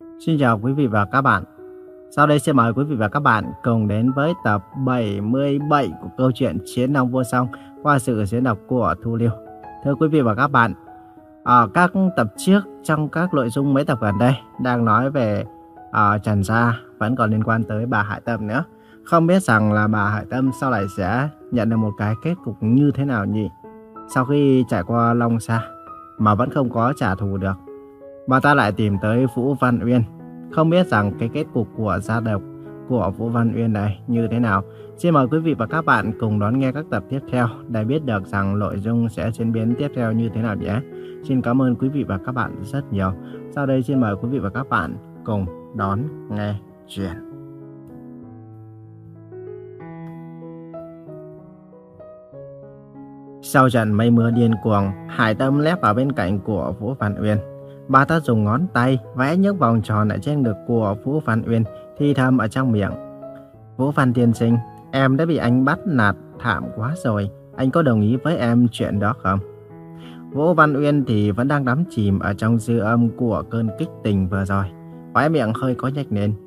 Xin chào quý vị và các bạn. Sau đây xin mời quý vị và các bạn cùng đến với tập 77 của câu chuyện Chiến Long Vô Song qua sự diễn đọc của Thu Liêu. Thưa quý vị và các bạn, ở các tập trước trong các nội dung mấy tập gần đây đang nói về uh, Trần Gia vẫn còn liên quan tới bà Hải Tâm nữa. Không biết rằng là bà Hải Tâm sau này sẽ nhận được một cái kết cục như thế nào nhỉ? Sau khi trải qua Long Sa mà vẫn không có trả thù được. Bà ta lại tìm tới Vũ Văn Uyên. Không biết rằng cái kết cục của gia độc của Vũ Văn Uyên này như thế nào. Xin mời quý vị và các bạn cùng đón nghe các tập tiếp theo để biết được rằng nội dung sẽ diễn biến tiếp theo như thế nào nhé. Xin cảm ơn quý vị và các bạn rất nhiều. Sau đây xin mời quý vị và các bạn cùng đón nghe chuyện. Sau trận mây mưa điên cuồng, Hải Tâm lép vào bên cạnh của Vũ Văn Uyên. Bà ta dùng ngón tay vẽ những vòng tròn ở trên ngực của Vũ Văn Uyên, thi thầm ở trong miệng. Vũ Văn tiên sinh, em đã bị anh bắt nạt thảm quá rồi. Anh có đồng ý với em chuyện đó không? Vũ Văn Uyên thì vẫn đang đắm chìm ở trong dư âm của cơn kích tình vừa rồi. Khóe miệng hơi có nhếch lên.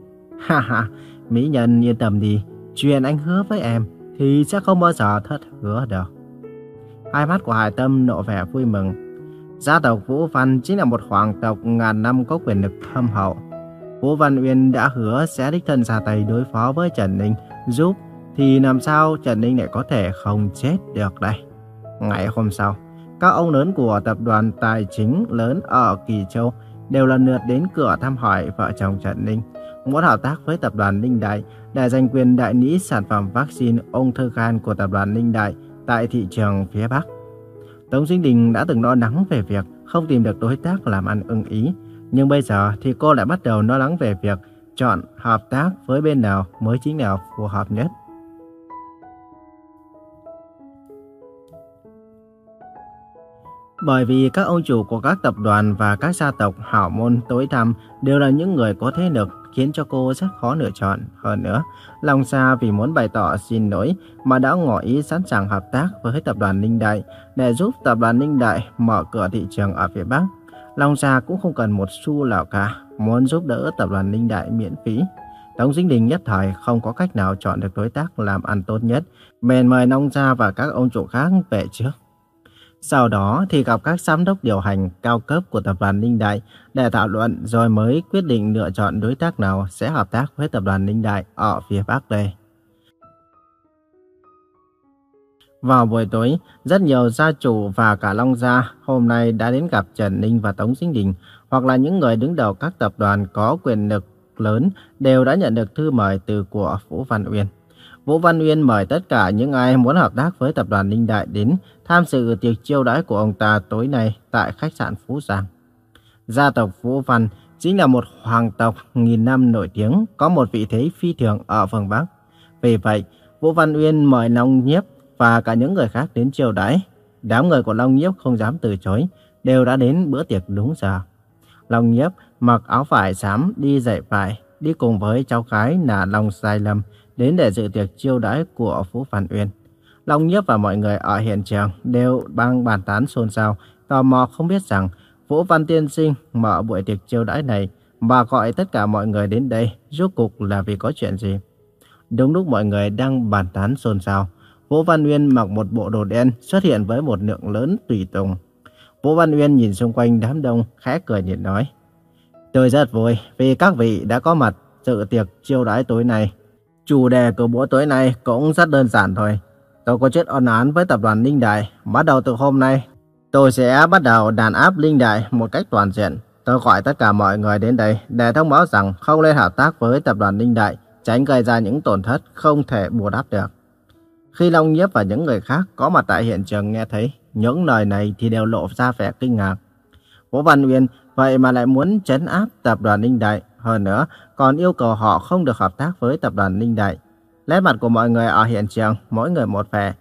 Ha ha, mỹ nhân yên tâm đi. Chuyện anh hứa với em thì sẽ không bao giờ thất hứa được. Hai mắt của Hải Tâm nộ vẻ vui mừng. Gia tộc Vũ Văn chính là một hoàng tộc ngàn năm có quyền lực thâm hậu. Vũ Văn Uyên đã hứa sẽ đích thân ra tay đối phó với Trần Ninh giúp thì làm sao Trần Ninh lại có thể không chết được đây. Ngày hôm sau, các ông lớn của tập đoàn tài chính lớn ở Kỳ Châu đều lần lượt đến cửa thăm hỏi vợ chồng Trần Ninh, muốn hợp tác với tập đoàn Ninh Đại để giành quyền đại lý sản phẩm vaccine ung thư gan của tập đoàn Ninh Đại tại thị trường phía Bắc. Tống Dinh Đình đã từng lo lắng về việc không tìm được đối tác làm ăn ưng ý, nhưng bây giờ thì cô lại bắt đầu lo lắng về việc chọn hợp tác với bên nào mới chính là phù hợp nhất. Bởi vì các ông chủ của các tập đoàn và các gia tộc hảo môn tối thăm đều là những người có thế lực khiến cho cô rất khó lựa chọn. Hơn nữa, Long Sa vì muốn bày tỏ xin lỗi mà đã ngỏ ý sẵn sàng hợp tác với tập đoàn Ninh Đại để giúp tập đoàn Ninh Đại mở cửa thị trường ở phía Bắc. Long Sa cũng không cần một xu nào cả, muốn giúp đỡ tập đoàn Ninh Đại miễn phí. Tống Dinh Đình nhất thời không có cách nào chọn được đối tác làm ăn tốt nhất, bèn mời Long Sa và các ông chủ khác về trước. Sau đó thì gặp các giám đốc điều hành cao cấp của tập đoàn Ninh Đại để thảo luận rồi mới quyết định lựa chọn đối tác nào sẽ hợp tác với tập đoàn Ninh Đại ở phía Bắc đây. Vào buổi tối, rất nhiều gia chủ và cả Long Gia hôm nay đã đến gặp Trần Ninh và Tống Sinh Đình, hoặc là những người đứng đầu các tập đoàn có quyền lực lớn đều đã nhận được thư mời từ của Vũ Văn Uyên. Vũ Văn Uyên mời tất cả những ai muốn hợp tác với tập đoàn Ninh Đại đến tham dự tiệc chiêu đãi của ông ta tối nay tại khách sạn Phú Giang. Gia tộc Vũ Văn chính là một hoàng tộc nghìn năm nổi tiếng, có một vị thế phi thường ở phương Bắc. Vì vậy, Vũ Văn Uyên mời Long Nhiếp và cả những người khác đến chiêu đãi. Đám người của Long Nhiếp không dám từ chối, đều đã đến bữa tiệc đúng giờ. Long Nhiếp mặc áo vải xám đi dậy vải, đi cùng với cháu gái là Long Sai Lâm đến để dự tiệc chiêu đãi của Vũ Văn Uyên. Long Nhiếp và mọi người ở hiện trường đều băng bàn tán xôn xao, tò mò không biết rằng Vũ Văn Tiên Sinh mở buổi tiệc chiêu đãi này và gọi tất cả mọi người đến đây rốt cục là vì có chuyện gì. Đúng lúc mọi người đang bàn tán xôn xao, Vũ Văn Uyên mặc một bộ đồ đen xuất hiện với một lượng lớn tùy tùng. Vũ Văn Uyên nhìn xung quanh đám đông khẽ cười nhạt nói. Tôi rất vui vì các vị đã có mặt dự tiệc chiêu đãi tối nay. Chủ đề của bữa tối nay cũng rất đơn giản thôi. Tôi có chết ân án với tập đoàn Linh Đại. Bắt đầu từ hôm nay, tôi sẽ bắt đầu đàn áp Linh Đại một cách toàn diện. Tôi gọi tất cả mọi người đến đây để thông báo rằng không nên hợp tác với tập đoàn Linh Đại, tránh gây ra những tổn thất không thể bù đắp được. Khi Long Nhiếp và những người khác có mặt tại hiện trường nghe thấy những lời này thì đều lộ ra vẻ kinh ngạc. Vũ Văn Uyên vậy mà lại muốn chấn áp tập đoàn Ninh Đại. Hơn nữa, còn yêu cầu họ không được hợp tác với tập đoàn Ninh Đại. Lẽ mặt của mọi người ở hiện trường, mỗi người một vẻ.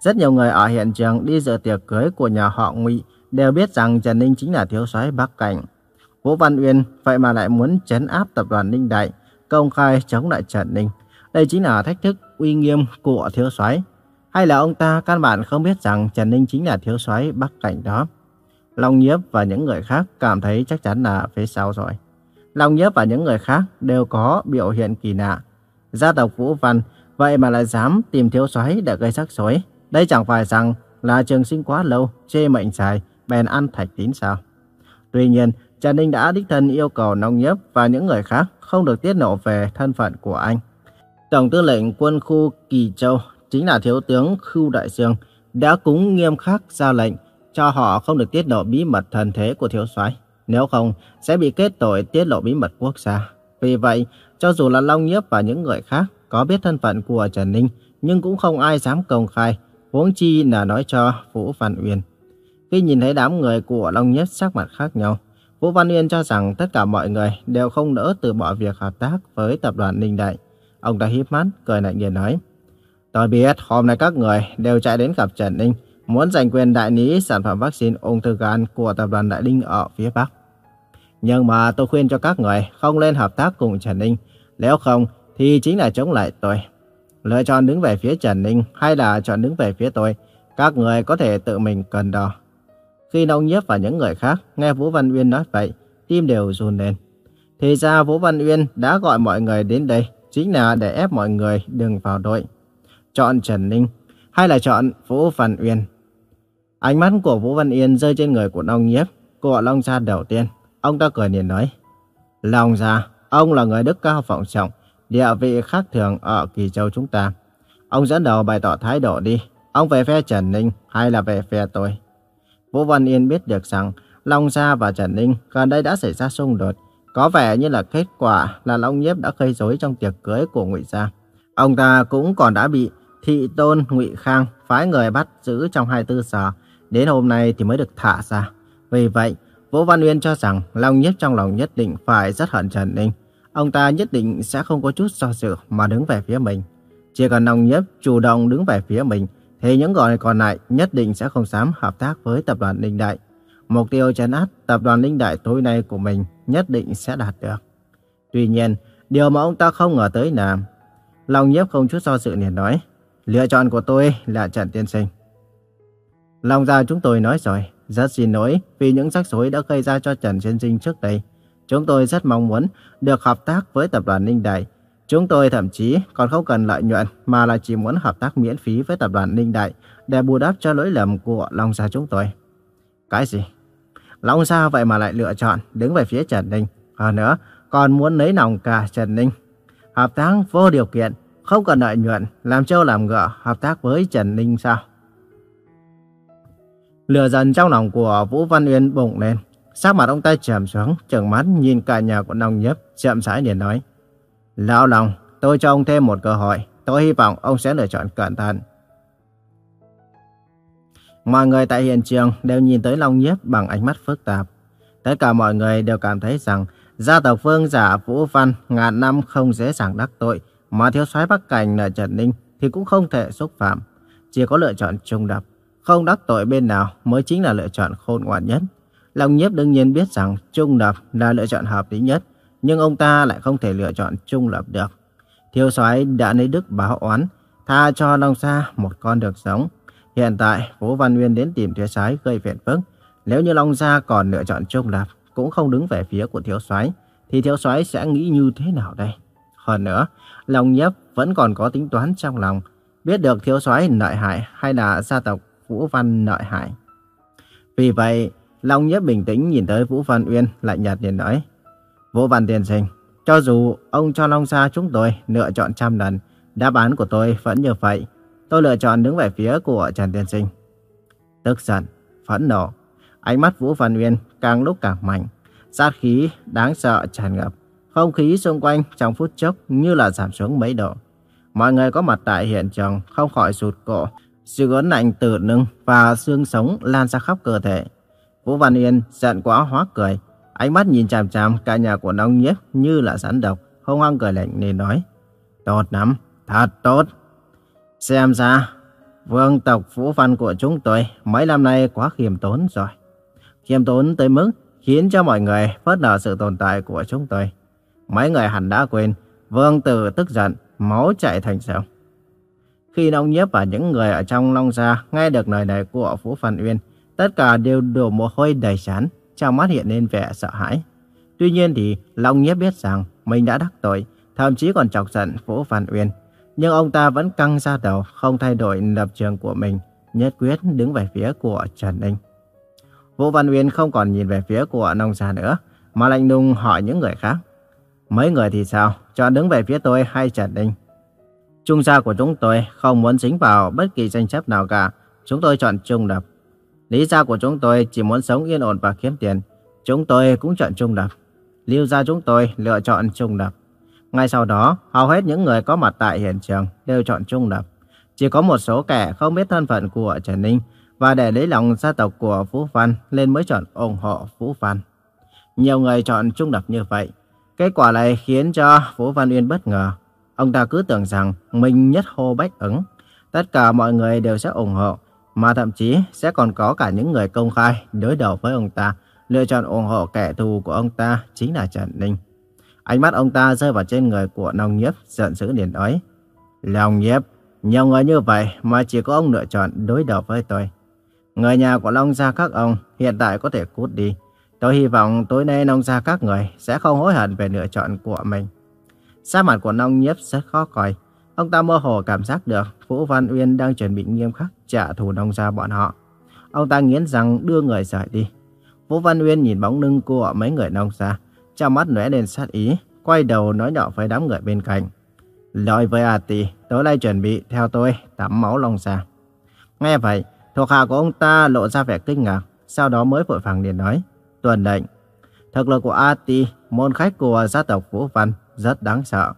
Rất nhiều người ở hiện trường đi dự tiệc cưới của nhà họ Ngụy đều biết rằng Trần Ninh chính là thiếu soái Bắc Cảnh. Vũ Văn Uyên vậy mà lại muốn chấn áp tập đoàn Ninh Đại, công khai chống lại Trần Ninh. Đây chính là thách thức uy nghiêm của thiếu soái. Hay là ông ta căn bản không biết rằng Trần Ninh chính là thiếu soái Bắc Cảnh đó. Long Nhiếp và những người khác cảm thấy chắc chắn là phía sau rồi. Long Nhiếp và những người khác đều có biểu hiện kỳ lạ. Gia tộc Vũ Văn vậy mà lại dám tìm thiếu soái để gây rắc rối. Đây chẳng phải rằng là trường sinh quá lâu, chê mệnh dài, bèn ăn thạch tín sao? Tuy nhiên, Trần Ninh đã đích thân yêu cầu Long Nhiếp và những người khác không được tiết lộ về thân phận của anh. Tổng tư lệnh quân khu Kỳ Châu chính là thiếu tướng Khưu Đại Dương đã cúng nghiêm khắc ra lệnh cho họ không được tiết lộ bí mật thân thế của thiếu soái. Nếu không, sẽ bị kết tội tiết lộ bí mật quốc gia. Vì vậy, cho dù là Long Nhiếp và những người khác có biết thân phận của Trần Ninh, nhưng cũng không ai dám công khai, huống chi là nói cho Vũ Văn Uyên. Khi nhìn thấy đám người của Long Nhiếp sắc mặt khác nhau, Vũ Văn Uyên cho rằng tất cả mọi người đều không nỡ từ bỏ việc hợp tác với tập đoàn Ninh Đại. Ông ta híp mắt, cười lạnh nhiên nói. Tôi biết hôm nay các người đều chạy đến gặp Trần Ninh, muốn giành quyền đại lý sản phẩm vaccine ung thư gan của tập đoàn Đại Ninh ở phía Bắc. Nhưng mà tôi khuyên cho các người không nên hợp tác cùng Trần Ninh, nếu không thì chính là chống lại tôi. Lựa chọn đứng về phía Trần Ninh hay là chọn đứng về phía tôi, các người có thể tự mình cân đo. Khi Nông Nhiếp và những người khác nghe Vũ Văn Uyên nói vậy, tim đều run lên. Thì ra Vũ Văn Uyên đã gọi mọi người đến đây chính là để ép mọi người đừng vào đội. Chọn Trần Ninh hay là chọn Vũ Văn Uyên. Ánh mắt của Vũ Văn Uyên rơi trên người của Nông Nhiếp, của Long Gia đầu tiên. Ông ta cười nhìn nói, Long Gia, ông là người đức cao vọng trọng, địa vị khác thường ở Kỳ Châu chúng ta. Ông dẫn đầu bày tỏ thái độ đi, ông về phe Trần Ninh hay là về phe tôi? Vũ Văn Yên biết được rằng Long Gia và Trần Ninh gần đây đã xảy ra xung đột. Có vẻ như là kết quả là Long Nhiếp đã gây rối trong tiệc cưới của Ngụy Gia. Ông ta cũng còn đã bị thị tôn Ngụy Khang phái người bắt giữ trong 24 giờ. Đến hôm nay thì mới được thả ra. Vì vậy, Vũ Văn Uyên cho rằng Long Nhất trong lòng nhất định phải rất hận Trần Ninh. Ông ta nhất định sẽ không có chút do dự mà đứng về phía mình. Chỉ cần Long Nhất chủ động đứng về phía mình, thì những người còn lại nhất định sẽ không dám hợp tác với tập đoàn Ninh Đại. Mục tiêu chấn áp tập đoàn Ninh Đại tối nay của mình nhất định sẽ đạt được. Tuy nhiên, điều mà ông ta không ngờ tới là Long Nhất không chút do dự liền nói Lựa chọn của tôi là Trần Tiên Sinh. Long gia chúng tôi nói rồi, rất xin lỗi vì những rắc rối đã gây ra cho Trần Tiên Sinh trước đây. Chúng tôi rất mong muốn được hợp tác với tập đoàn Ninh Đại. Chúng tôi thậm chí còn không cần lợi nhuận mà là chỉ muốn hợp tác miễn phí với tập đoàn Ninh Đại để bù đắp cho lỗi lầm của Long Gia chúng tôi. Cái gì? Long Gia vậy mà lại lựa chọn đứng về phía Trần Ninh. Hơn nữa, còn muốn lấy lòng cả Trần Ninh. Hợp tác vô điều kiện, không cần lợi nhuận, làm trâu làm ngựa, hợp tác với Trần Ninh sao? Lửa dần trong lòng của Vũ Văn Uyên bùng lên. Sắc mặt ông ta trầm xuống, trợn mắt nhìn cả nhà của Long Nhấp, chậm rãi liền nói. Lão lòng, tôi cho ông thêm một cơ hội. Tôi hy vọng ông sẽ lựa chọn cẩn thận. Mọi người tại hiện trường đều nhìn tới Long Nhiếp bằng ánh mắt phức tạp. Tất cả mọi người đều cảm thấy rằng gia tộc Vương giả Vũ Văn ngàn năm không dễ dàng đắc tội, mà thiếu soái Bắc Cảnh là Trần Ninh thì cũng không thể xúc phạm. Chỉ có lựa chọn trung đập, không đắc tội bên nào mới chính là lựa chọn khôn ngoan nhất. Long Nhiếp đương nhiên biết rằng trung lập là lựa chọn hợp lý nhất, nhưng ông ta lại không thể lựa chọn trung lập được. Thiếu soái đã lấy đức báo oán, tha cho Long Sa một con được sống. Hiện tại, Vũ Văn Nguyên đến tìm thiếu soái gây phiền phức. Nếu như Long Sa còn lựa chọn trung lập, cũng không đứng về phía của thiếu soái, thì thiếu soái sẽ nghĩ như thế nào đây? Hơn nữa, Long Nhiếp vẫn còn có tính toán trong lòng, biết được thiếu soái nợ hại hay là gia tộc Vũ Văn nợ hại. Vì vậy, Long nhất bình tĩnh nhìn tới Vũ Văn Uyên lại nhạt liền nói. Vũ Văn Tiền Sinh, cho dù ông cho Long Sa chúng tôi lựa chọn trăm lần, đáp án của tôi vẫn như vậy. Tôi lựa chọn đứng về phía của Trần Tiên Sinh. Tức giận, phẫn nộ, ánh mắt Vũ Văn Uyên càng lúc càng mạnh, sát khí đáng sợ tràn ngập. Không khí xung quanh trong phút chốc như là giảm xuống mấy độ. Mọi người có mặt tại hiện trường không khỏi sụt cổ, sự ớn lạnh từ lưng và xương sống lan ra khắp cơ thể. Vũ Văn Yên giận quá hóa cười, ánh mắt nhìn chằm chằm cả nhà của Nông Nhiếp như là rắn độc, hung hăng cười lạnh nên nói. Tốt lắm, thật tốt. Xem ra, vương tộc Vũ Văn của chúng tôi mấy năm nay quá khiêm tốn rồi. Khiêm tốn tới mức khiến cho mọi người phớt lờ sự tồn tại của chúng tôi. Mấy người hẳn đã quên, vương tử tức giận, máu chảy thành sông. Khi Long Nhiếp và những người ở trong Long Gia nghe được lời này của Vũ Văn Uyên, tất cả đều đổ mồ hôi đầy chán, trong mắt hiện lên vẻ sợ hãi. Tuy nhiên thì Long Nhiếp biết rằng mình đã đắc tội, thậm chí còn chọc giận Vũ Văn Uyên. Nhưng ông ta vẫn căng ra đầu, không thay đổi lập trường của mình, nhất quyết đứng về phía của Trần Ninh. Vũ Văn Uyên không còn nhìn về phía của nông gia nữa, mà lạnh lùng hỏi những người khác. Mấy người thì sao? Chọn đứng về phía tôi hay Trần Ninh? Trung gia của chúng tôi không muốn dính vào bất kỳ tranh chấp nào cả. Chúng tôi chọn trung lập. Lý gia của chúng tôi chỉ muốn sống yên ổn và kiếm tiền. Chúng tôi cũng chọn trung lập. Lưu gia chúng tôi lựa chọn trung lập. Ngay sau đó, hầu hết những người có mặt tại hiện trường đều chọn trung lập. Chỉ có một số kẻ không biết thân phận của Trần Ninh và để lấy lòng gia tộc của Phú Văn nên mới chọn ủng hộ Phú Văn. Nhiều người chọn trung lập như vậy. Kết quả này khiến cho Phú Văn Uyên bất ngờ. Ông ta cứ tưởng rằng mình nhất hô bách ứng. Tất cả mọi người đều sẽ ủng hộ, mà thậm chí sẽ còn có cả những người công khai đối đầu với ông ta, lựa chọn ủng hộ kẻ thù của ông ta chính là Trần Ninh. Ánh mắt ông ta rơi vào trên người của long Nhiếp, giận dữ liền nói. Long Nhiếp, nhiều người như vậy mà chỉ có ông lựa chọn đối đầu với tôi. Người nhà của Long Gia các ông hiện tại có thể cút đi. Tôi hy vọng tối nay Long Gia các người sẽ không hối hận về lựa chọn của mình. Sắc mặt của nông Nhiếp rất khó coi. Ông ta mơ hồ cảm giác được Vũ Văn Uyên đang chuẩn bị nghiêm khắc trả thù nông Gia bọn họ. Ông ta nghiến răng đưa người rời đi. Vũ Văn Uyên nhìn bóng lưng của mấy người nông Gia, trong mắt lóe lên sát ý, quay đầu nói nhỏ với đám người bên cạnh. Lời với A Tì, tối nay chuẩn bị theo tôi tắm máu Long Gia. Nghe vậy, thuộc hạ của ông ta lộ ra vẻ kinh ngạc, sau đó mới vội vàng liền nói, tuần lệnh. Thực lực của A Ti, môn khách của gia tộc Vũ Văn, rất đáng sợ.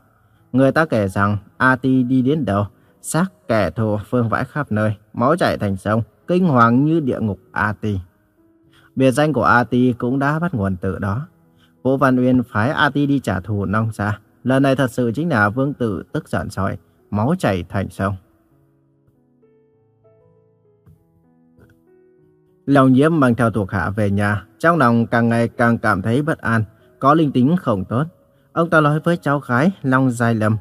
Người ta kể rằng A Ti đi đến đâu, xác kẻ thù phương vãi khắp nơi, máu chảy thành sông, kinh hoàng như địa ngục A Ti. Biệt danh của A Ti cũng đã bắt nguồn từ đó. Vũ Văn Uyên phái A Ti đi trả thù Nông xa. Lần này thật sự chính là vương tử tức giận sỏi, máu chảy thành sông. Lòng nhiễm mang theo thuộc hạ về nhà, trong lòng càng ngày càng cảm thấy bất an, có linh tính không tốt. Ông ta nói với cháu gái Long Giai Lâm,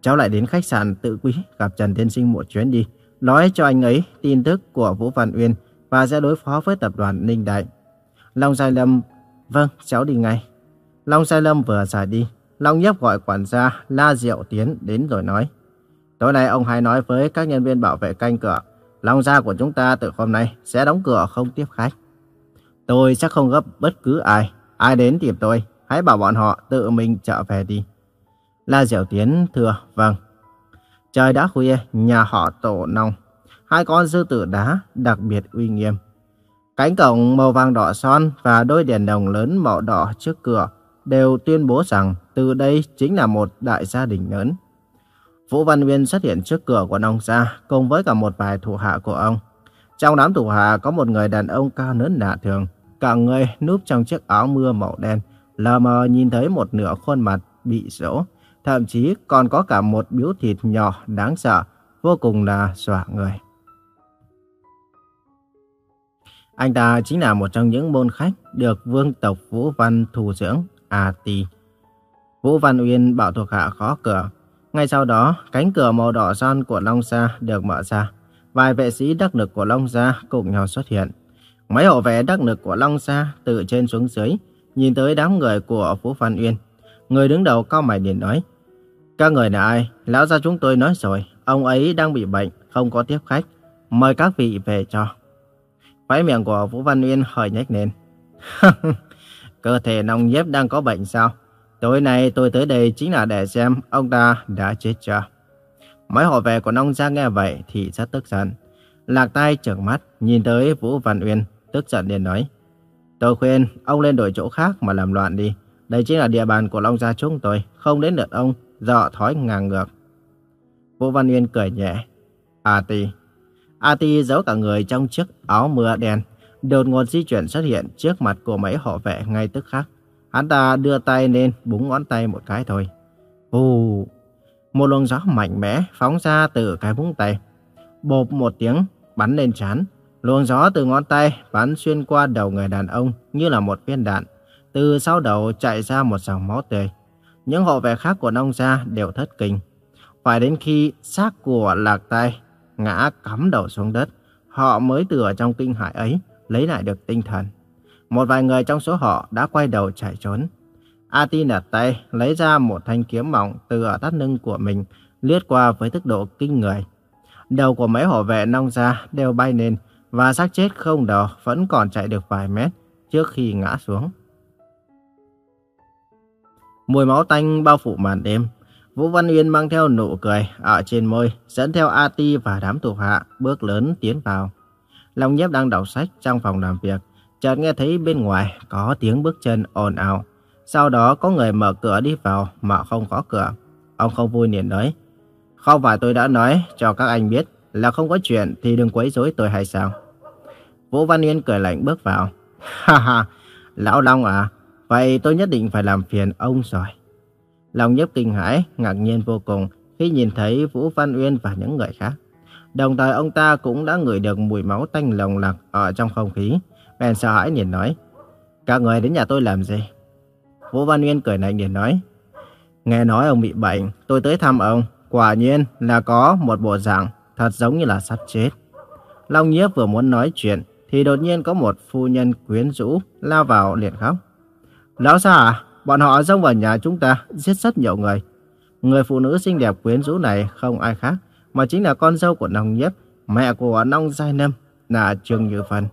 cháu lại đến khách sạn tự quý gặp Trần Thiên Sinh một chuyến đi, nói cho anh ấy tin tức của Vũ Văn Uyên và sẽ đối phó với tập đoàn Ninh Đại. Long Giai Lâm, vâng, cháu đi ngay. Long Giai Lâm vừa rời đi, Long Nhấp gọi quản gia La Diệu Tiến đến rồi nói, tối nay ông hãy nói với các nhân viên bảo vệ canh cửa Long gia của chúng ta từ hôm nay sẽ đóng cửa không tiếp khách. Tôi sẽ không gấp bất cứ ai. Ai đến tìm tôi, hãy bảo bọn họ tự mình trở về đi. La Diệu Tiến thưa, vâng. Trời đã khuya, nhà họ tổ nông. Hai con sư tử đá đặc biệt uy nghiêm. Cánh cổng màu vàng đỏ son và đôi đèn đồng lớn màu đỏ trước cửa đều tuyên bố rằng từ đây chính là một đại gia đình lớn. Vũ Văn Nguyên xuất hiện trước cửa của ông gia cùng với cả một vài thủ hạ của ông. Trong đám thủ hạ có một người đàn ông cao lớn lạ thường, cả người núp trong chiếc áo mưa màu đen, lờ mờ nhìn thấy một nửa khuôn mặt bị rỗ, thậm chí còn có cả một biếu thịt nhỏ đáng sợ, vô cùng là dọa người. Anh ta chính là một trong những môn khách được vương tộc Vũ Văn thù dưỡng, A Tì. Vũ Văn Uyên bảo thuộc hạ khó cửa, ngay sau đó, cánh cửa màu đỏ son của Long Sa được mở ra. Vài vệ sĩ đắc lực của Long Sa cùng nhau xuất hiện. Mấy hộ vệ đắc lực của Long Sa từ trên xuống dưới, nhìn tới đám người của Phú Phan Uyên. Người đứng đầu cao mày liền nói, Các người là ai? Lão gia chúng tôi nói rồi, ông ấy đang bị bệnh, không có tiếp khách. Mời các vị về cho. phái miệng của Vũ Văn Uyên hơi nhếch lên. Cơ thể nông nhiếp đang có bệnh sao? Tối nay tôi tới đây chính là để xem ông ta đã chết chưa. Mấy hộ vệ của nông gia nghe vậy thì rất tức giận. Lạc tay trợn mắt, nhìn tới Vũ Văn Uyên, tức giận liền nói. Tôi khuyên ông lên đổi chỗ khác mà làm loạn đi. Đây chính là địa bàn của Long Gia chúng tôi, không đến lượt ông, dọ thói ngang ngược. Vũ Văn nguyên cười nhẹ. A Ti. A Ti giấu cả người trong chiếc áo mưa đen, đột ngột di chuyển xuất hiện trước mặt của mấy hộ vệ ngay tức khắc. Hắn ta đưa tay lên búng ngón tay một cái thôi. Ồ! Một luồng gió mạnh mẽ phóng ra từ cái búng tay. Bộp một tiếng bắn lên trán. Luồng gió từ ngón tay bắn xuyên qua đầu người đàn ông như là một viên đạn. Từ sau đầu chạy ra một dòng máu tươi. Những hộ vệ khác của nông gia đều thất kinh. Phải đến khi xác của lạc tay ngã cắm đầu xuống đất, họ mới từ ở trong kinh hại ấy lấy lại được tinh thần. Một vài người trong số họ đã quay đầu chạy trốn. A Ti tay, lấy ra một thanh kiếm mỏng từ ở thắt lưng của mình, lướt qua với tốc độ kinh người. Đầu của mấy hộ vệ nong gia đều bay lên, và xác chết không đầu vẫn còn chạy được vài mét trước khi ngã xuống. Mùi máu tanh bao phủ màn đêm. Vũ Văn Uyên mang theo nụ cười ở trên môi, dẫn theo A Ti và đám thuộc hạ bước lớn tiến vào. Long Nhiếp đang đọc sách trong phòng làm việc, chợt nghe thấy bên ngoài có tiếng bước chân ồn ào. Sau đó có người mở cửa đi vào mà không có cửa. Ông không vui liền nói, không phải tôi đã nói cho các anh biết là không có chuyện thì đừng quấy rối tôi hay sao? Vũ Văn Yên cười lạnh bước vào. Ha ha, Lão Long à, vậy tôi nhất định phải làm phiền ông rồi. Long nhấp kinh hãi, ngạc nhiên vô cùng khi nhìn thấy Vũ Văn Uyên và những người khác. Đồng thời ông ta cũng đã ngửi được mùi máu tanh lồng lặc ở trong không khí. Bèn sợ hãi nhìn nói, các người đến nhà tôi làm gì? Vũ Văn Uyên cười lạnh liền nói, nghe nói ông bị bệnh, tôi tới thăm ông. Quả nhiên là có một bộ dạng thật giống như là sắp chết. Long Nhiếp vừa muốn nói chuyện thì đột nhiên có một phu nhân quyến rũ lao vào liền khóc. Lão xa à, bọn họ xông vào nhà chúng ta, giết rất nhiều người. Người phụ nữ xinh đẹp quyến rũ này không ai khác, mà chính là con dâu của Nông Nhiếp, mẹ của Nông Giai Nâm, là Trương Như Phân.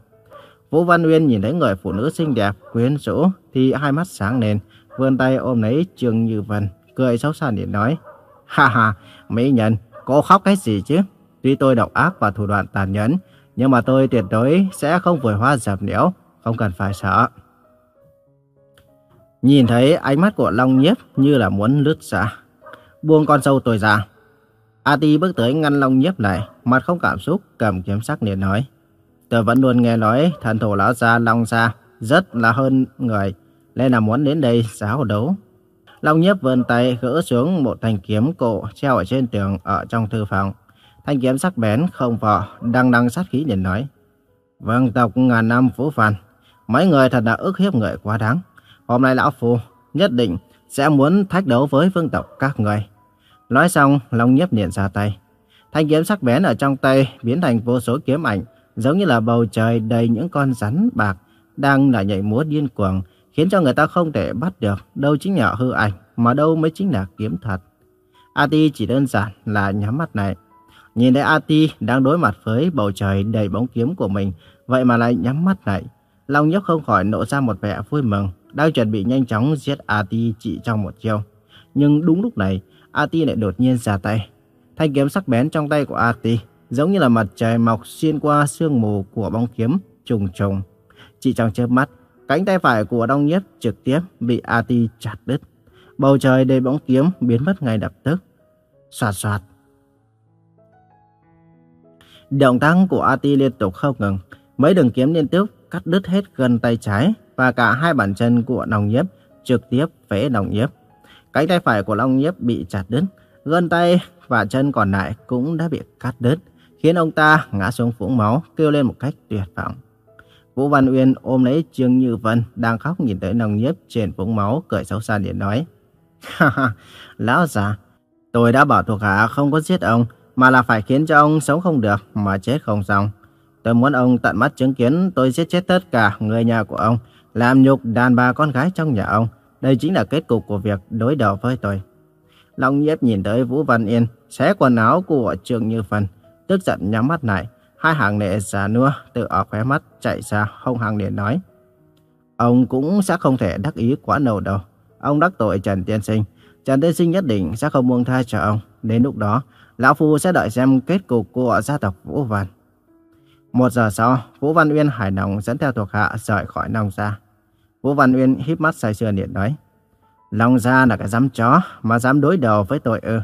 Vũ Văn Uyên nhìn thấy người phụ nữ xinh đẹp quyến rũ thì hai mắt sáng lên, vươn tay ôm lấy Trương Như Phân, cười xấu xa để nói. Ha ha, mỹ nhân, cô khóc cái gì chứ? Tuy tôi độc ác và thủ đoạn tàn nhẫn, nhưng mà tôi tuyệt đối sẽ không vội hoa dập liễu, không cần phải sợ. Nhìn thấy ánh mắt của Long Nhiếp như là muốn lướt ra. Buông con sâu tôi ra. A Ti bước tới ngăn Long Nhiếp lại, mặt không cảm xúc, cầm kiếm sắc liền nói. Tôi vẫn luôn nghe nói thần thủ lão gia Long gia rất là hơn người, nên là muốn đến đây giáo đấu. Long Nhiếp vươn tay gỡ xuống một thanh kiếm cổ treo ở trên tường ở trong thư phòng. Thanh kiếm sắc bén không vỏ, đang đằng sát khí nhìn nói. Vâng tộc ngàn năm phú phàn, mấy người thật là ức hiếp người quá đáng. Hôm nay lão phu nhất định sẽ muốn thách đấu với vương tộc các người. Nói xong, Long Nhiếp liền ra tay. Thanh kiếm sắc bén ở trong tay biến thành vô số kiếm ảnh, giống như là bầu trời đầy những con rắn bạc đang là nhảy múa điên cuồng, khiến cho người ta không thể bắt được đâu chính là hư ảnh, mà đâu mới chính là kiếm thật. Ati chỉ đơn giản là nhắm mắt này. Nhìn thấy Ati đang đối mặt với bầu trời đầy bóng kiếm của mình, vậy mà lại nhắm mắt lại. Long Nhóc không khỏi nộ ra một vẻ vui mừng, đang chuẩn bị nhanh chóng giết Ati chỉ trong một chiêu. Nhưng đúng lúc này, Ati lại đột nhiên ra tay. Thanh kiếm sắc bén trong tay của Ati giống như là mặt trời mọc xuyên qua sương mù của bóng kiếm trùng trùng. Chỉ trong chớp mắt, cánh tay phải của Đông Nhất trực tiếp bị Ati chặt đứt. Bầu trời đầy bóng kiếm biến mất ngay lập tức. Xoạt xoạt, Động tác của Ati liên tục không ngừng. Mấy đường kiếm liên tiếp cắt đứt hết gần tay trái và cả hai bàn chân của Long Nhiếp trực tiếp phế Long Nhiếp. Cánh tay phải của Long Nhiếp bị chặt đứt, gân tay và chân còn lại cũng đã bị cắt đứt, khiến ông ta ngã xuống vũng máu, kêu lên một cách tuyệt vọng. Vũ Văn Uyên ôm lấy Trương Như Vân đang khóc nhìn tới Long Nhiếp trên vũng máu, cười xấu xa để nói. Ha ha, lão già, tôi đã bảo thuộc hạ không có giết ông, mà là phải khiến cho ông sống không được mà chết không xong. Tôi muốn ông tận mắt chứng kiến tôi giết chết tất cả người nhà của ông, làm nhục đàn bà con gái trong nhà ông. Đây chính là kết cục của việc đối đầu với tôi. Long Nhiếp nhìn tới Vũ Văn Yên, xé quần áo của Trương Như Phân, tức giận nhắm mắt lại. Hai hàng lệ già nua từ ở khóe mắt chạy ra, không hàng liền nói. Ông cũng sẽ không thể đắc ý quá nâu đâu. Ông đắc tội Trần Tiên Sinh. Trần Tiên Sinh nhất định sẽ không buông tha cho ông. Đến lúc đó, Lão Phu sẽ đợi xem kết cục của gia tộc Vũ Văn. Một giờ sau, Vũ Văn Uyên hài lòng dẫn theo thuộc hạ rời khỏi Long Gia. Vũ Văn Uyên híp mắt say sưa điện nói. Long Gia là cái dám chó mà dám đối đầu với tội ư.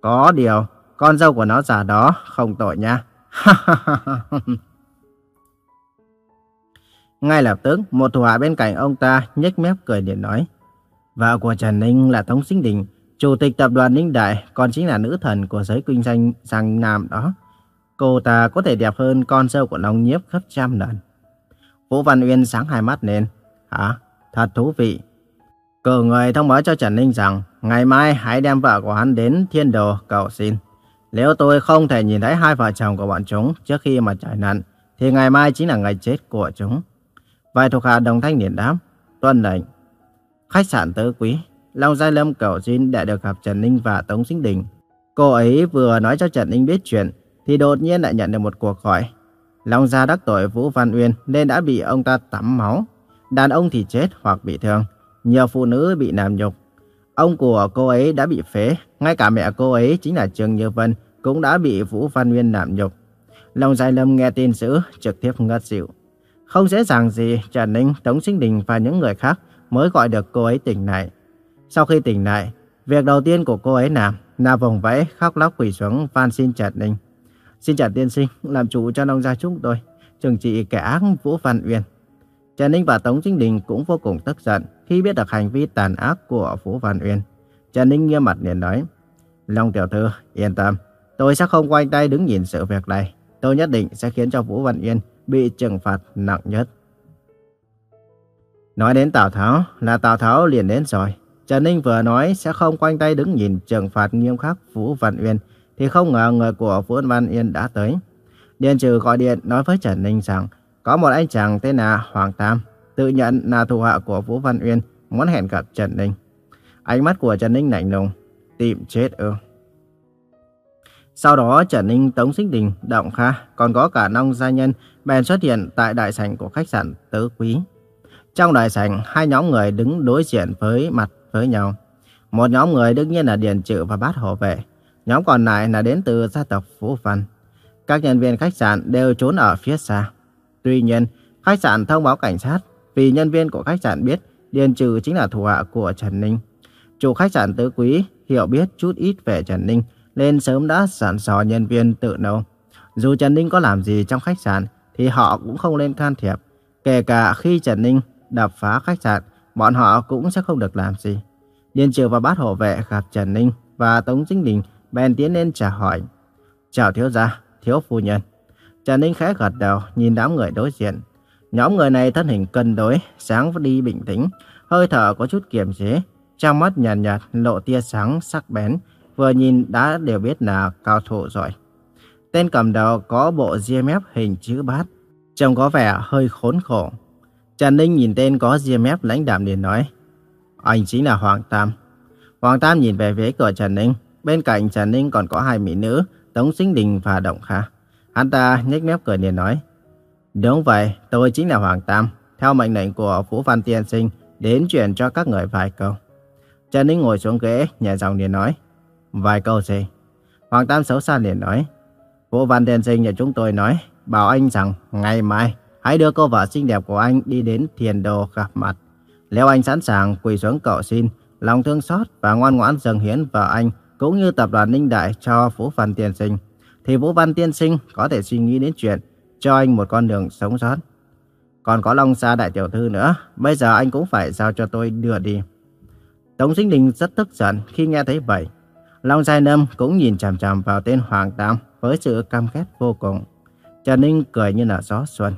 Có điều, con dâu của nó già đó không tội nha. Ngay lập tức, một thủ hạ bên cạnh ông ta nhếch mép cười điện nói. Vợ của Trần Ninh là Tống Sinh Đình, chủ tịch tập đoàn Ninh Đại, còn chính là nữ thần của giới kinh doanh sang Nam đó. Cô ta có thể đẹp hơn con dâu của Long Nhiếp gấp trăm lần. Vũ Văn Uyên sáng hai mắt lên. Hả? Thật thú vị. Cử người thông báo cho Trần Ninh rằng ngày mai hãy đem vợ của hắn đến thiên đồ cầu xin. Nếu tôi không thể nhìn thấy hai vợ chồng của bọn chúng trước khi mà trải nạn thì ngày mai chính là ngày chết của chúng. Vài thuộc hạ đồng thanh điện đáp, tuân lệnh. Khách sạn Tứ Quý, Long Giai Lâm cầu xin để được gặp Trần Ninh và Tống Sinh Đình. Cô ấy vừa nói cho Trần Ninh biết chuyện, thì đột nhiên lại nhận được một cuộc gọi. Long Gia đắc tội Vũ Văn Uyên nên đã bị ông ta tắm máu. Đàn ông thì chết hoặc bị thương, nhiều phụ nữ bị làm nhục. Ông của cô ấy đã bị phế, ngay cả mẹ cô ấy chính là Trương Như Vân cũng đã bị Vũ Văn Uyên làm nhục. Long Giai Lâm nghe tin dữ, trực tiếp ngất xỉu. Không dễ dàng gì, Trần Ninh, Tống Sinh Đình và những người khác mới gọi được cô ấy tỉnh lại. Sau khi tỉnh lại, việc đầu tiên của cô ấy làm là vòng vẫy khóc lóc quỳ xuống van xin Trần Ninh. Xin Trần Tiên Sinh làm chủ cho nông Gia chúng tôi, trừng trị kẻ ác Vũ Văn Uyên. Trần Ninh và Tống chính Đình cũng vô cùng tức giận khi biết được hành vi tàn ác của Vũ Văn Uyên. Trần Ninh nghiêm mặt liền nói, Long Tiểu Thư, yên tâm, tôi sẽ không quay tay đứng nhìn sự việc này. Tôi nhất định sẽ khiến cho Vũ Văn Uyên bị trừng phạt nặng nhất. Nói đến Tào Tháo là Tào Tháo liền đến rồi. Trần Ninh vừa nói sẽ không quanh tay đứng nhìn trừng phạt nghiêm khắc Vũ Văn Uyên, thì không ngờ người của Vũ Văn Uyên đã tới. Điền Trừ gọi điện nói với Trần Ninh rằng có một anh chàng tên là Hoàng Tam, tự nhận là thủ hạ của Vũ Văn Uyên, muốn hẹn gặp Trần Ninh. Ánh mắt của Trần Ninh lạnh lùng, tìm chết ư. Sau đó Trần Ninh, Tống Sinh Đình, Động Kha, còn có cả Nông Gia Nhân bèn xuất hiện tại đại sảnh của khách sạn Tứ Quý. Trong đại sảnh, hai nhóm người đứng đối diện với mặt với nhau. Một nhóm người đương nhiên là Điền Trự và Bát Hộ Vệ. Nhóm còn lại là đến từ gia tộc Phú Văn. Các nhân viên khách sạn đều trốn ở phía xa. Tuy nhiên, khách sạn thông báo cảnh sát vì nhân viên của khách sạn biết Điền Trừ chính là thủ hạ của Trần Ninh. Chủ khách sạn Tứ Quý hiểu biết chút ít về Trần Ninh nên sớm đã sẵn sò nhân viên tự nấu. Dù Trần Ninh có làm gì trong khách sạn thì họ cũng không lên can thiệp. Kể cả khi Trần Ninh đập phá khách sạn, bọn họ cũng sẽ không được làm gì. Điền Trừ và bát hộ vệ gặp Trần Ninh và Tống Dinh Đình bèn tiến lên chào hỏi. Chào thiếu gia, thiếu phu nhân. Trần Ninh khẽ gật đầu nhìn đám người đối diện. Nhóm người này thân hình cân đối, sáng đi bình tĩnh, hơi thở có chút kiềm chế. Trong mắt nhàn nhạt, nhạt lộ tia sáng sắc bén, vừa nhìn đã đều biết là cao thủ rồi. Tên cầm đầu có bộ ria mép hình chữ bát, trông có vẻ hơi khốn khổ. Trần Ninh nhìn tên có ria mép lãnh đạm liền nói, anh chính là Hoàng Tam. Hoàng Tam nhìn về phía cửa Trần Ninh, bên cạnh Trần Ninh còn có hai mỹ nữ, Tống Sinh Đình và Động Kha. Hắn ta nhếch mép cười liền nói, đúng vậy, tôi chính là Hoàng Tam, theo mệnh lệnh của Phú Văn Tiên Sinh, đến truyền cho các người vài câu. Trần Ninh ngồi xuống ghế, nhẹ giọng liền nói, vài câu gì? Hoàng Tam xấu xa liền nói, Phú Văn Tiên Sinh nhà chúng tôi nói, bảo anh rằng ngày mai hãy đưa cô vợ xinh đẹp của anh đi đến thiền đồ gặp mặt. Nếu anh sẵn sàng quỳ xuống cầu xin, lòng thương xót và ngoan ngoãn dâng hiến vợ anh cũng như tập đoàn Ninh Đại cho Vũ Văn Tiên Sinh, thì Vũ Văn Tiên Sinh có thể suy nghĩ đến chuyện cho anh một con đường sống sót. Còn có Long Sa Đại Tiểu Thư nữa, bây giờ anh cũng phải giao cho tôi đưa đi. Tống Sinh Đình rất tức giận khi nghe thấy vậy. Long Giai Nâm cũng nhìn chằm chằm vào tên Hoàng Tam với sự căm ghét vô cùng. Trần Ninh cười như là gió xuân.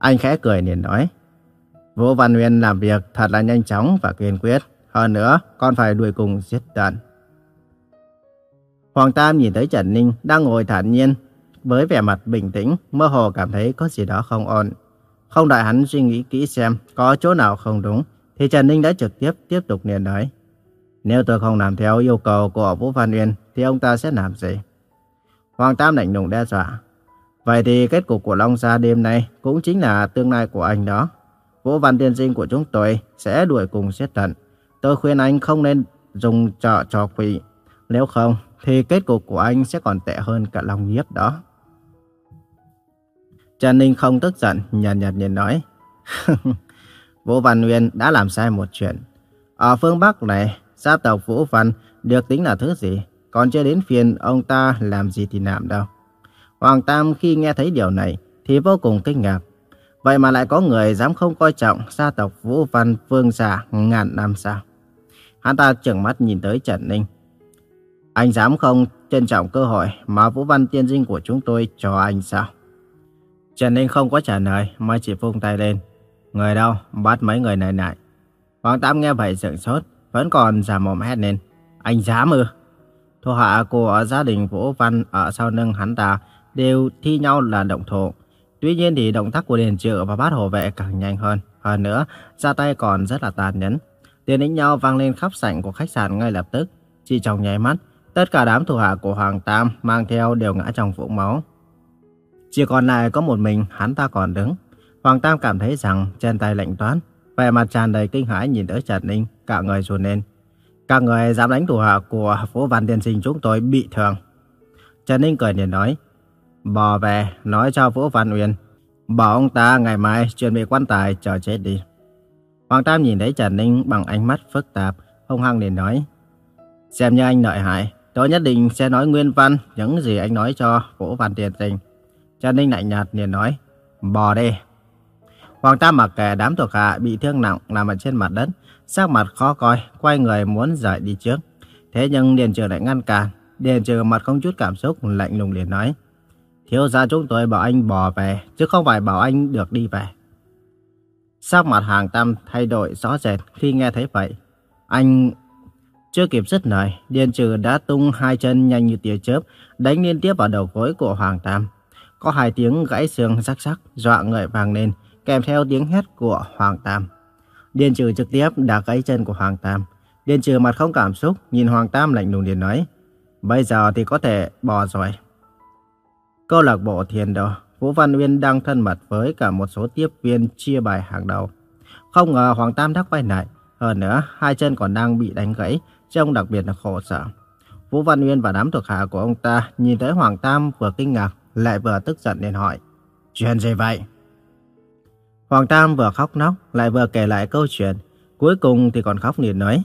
Anh khẽ cười liền nói. Vũ Văn Nguyên làm việc thật là nhanh chóng và kiên quyết. Hơn nữa, con phải đuổi cùng giết tận. Hoàng Tam nhìn thấy Trần Ninh đang ngồi thản nhiên, với vẻ mặt bình tĩnh, mơ hồ cảm thấy có gì đó không ổn. Không đợi hắn suy nghĩ kỹ xem có chỗ nào không đúng, thì Trần Ninh đã trực tiếp tiếp tục liền nói. Nếu tôi không làm theo yêu cầu của Vũ Văn Uyên, thì ông ta sẽ làm gì? Hoàng Tam lạnh lùng đe dọa. Vậy thì kết cục của Long Gia đêm nay cũng chính là tương lai của anh đó. Vũ Văn tiên sinh của chúng tôi sẽ đuổi cùng giết tận. Tôi khuyên anh không nên dùng trò trò quỷ. Nếu không, thì kết cục của anh sẽ còn tệ hơn cả Long Nhiếp đó. Trần Ninh không tức giận, nhàn nhạt nhìn nói. Vũ Văn Nguyên đã làm sai một chuyện. Ở phương Bắc này, gia tộc Vũ Văn được tính là thứ gì? Còn chưa đến phiên ông ta làm gì thì làm đâu. Hoàng Tam khi nghe thấy điều này thì vô cùng kinh ngạc. Vậy mà lại có người dám không coi trọng gia tộc Vũ Văn Vương già ngàn năm sao? Hắn ta trừng mắt nhìn tới Trần Ninh. Anh dám không trân trọng cơ hội mà Vũ Văn tiên Dinh của chúng tôi cho anh sao? Trần Ninh không có trả lời mà chỉ vung tay lên. Người đâu? Bắt mấy người này lại. Hoàng Tam nghe vậy sửng sốt, vẫn còn giả mồm hét lên. Anh dám ư? Thu hạ của gia đình Vũ Văn ở sau lưng hắn ta đều thi nhau là động thổ. Tuy nhiên thì động tác của Điền Trự và bát hộ vệ càng nhanh hơn. Hơn nữa, ra tay còn rất là tàn nhẫn. Tiếng đánh nhau vang lên khắp sảnh của khách sạn ngay lập tức. Chỉ trong nháy mắt, tất cả đám thủ hạ của Hoàng Tam mang theo đều ngã trong vũng máu. Chỉ còn lại có một mình hắn ta còn đứng. Hoàng Tam cảm thấy rằng chân tay lạnh toán, vẻ mặt tràn đầy kinh hãi nhìn tới Trần Ninh, cả người run lên. Các người dám đánh thủ hạ của phố Văn Tiên Sinh chúng tôi bị thương. Trần Ninh cười liền nói, bò về nói cho Vũ Văn Uyên, bảo ông ta ngày mai chuẩn bị quan tài chờ chết đi. Hoàng Tam nhìn thấy Trần Ninh bằng ánh mắt phức tạp, hung hăng liền nói, xem như anh lợi hại, tôi nhất định sẽ nói nguyên văn những gì anh nói cho Vũ Văn tiền tình Trần Ninh lạnh nhạt liền nói, bò đi. Hoàng Tam mặc kệ đám thuộc hạ bị thương nặng nằm ở trên mặt đất, sắc mặt khó coi, quay người muốn rời đi trước. Thế nhưng Điền Trường lại ngăn cản. Điền Trường mặt không chút cảm xúc, lạnh lùng liền nói. Thiếu gia chúng tôi bảo anh bỏ về, chứ không phải bảo anh được đi về. Sắc mặt hàng tam thay đổi rõ rệt khi nghe thấy vậy. Anh... Chưa kịp dứt lời, Điền Trừ đã tung hai chân nhanh như tia chớp, đánh liên tiếp vào đầu gối của Hoàng Tam. Có hai tiếng gãy xương sắc sắc, dọa người vàng lên, kèm theo tiếng hét của Hoàng Tam. Điền trừ trực tiếp đã gãy chân của Hoàng Tam. Điền trừ mặt không cảm xúc, nhìn Hoàng Tam lạnh lùng liền nói. Bây giờ thì có thể bỏ rồi. Câu lạc bộ thiền đồ, Vũ Văn Uyên đang thân mật với cả một số tiếp viên chia bài hàng đầu. Không ngờ Hoàng Tam đắc quay lại. Hơn nữa, hai chân còn đang bị đánh gãy, trông đặc biệt là khổ sở. Vũ Văn Uyên và đám thuộc hạ của ông ta nhìn thấy Hoàng Tam vừa kinh ngạc, lại vừa tức giận nên hỏi. Chuyện gì vậy? Hoàng Tam vừa khóc nóc, lại vừa kể lại câu chuyện. Cuối cùng thì còn khóc liền nói.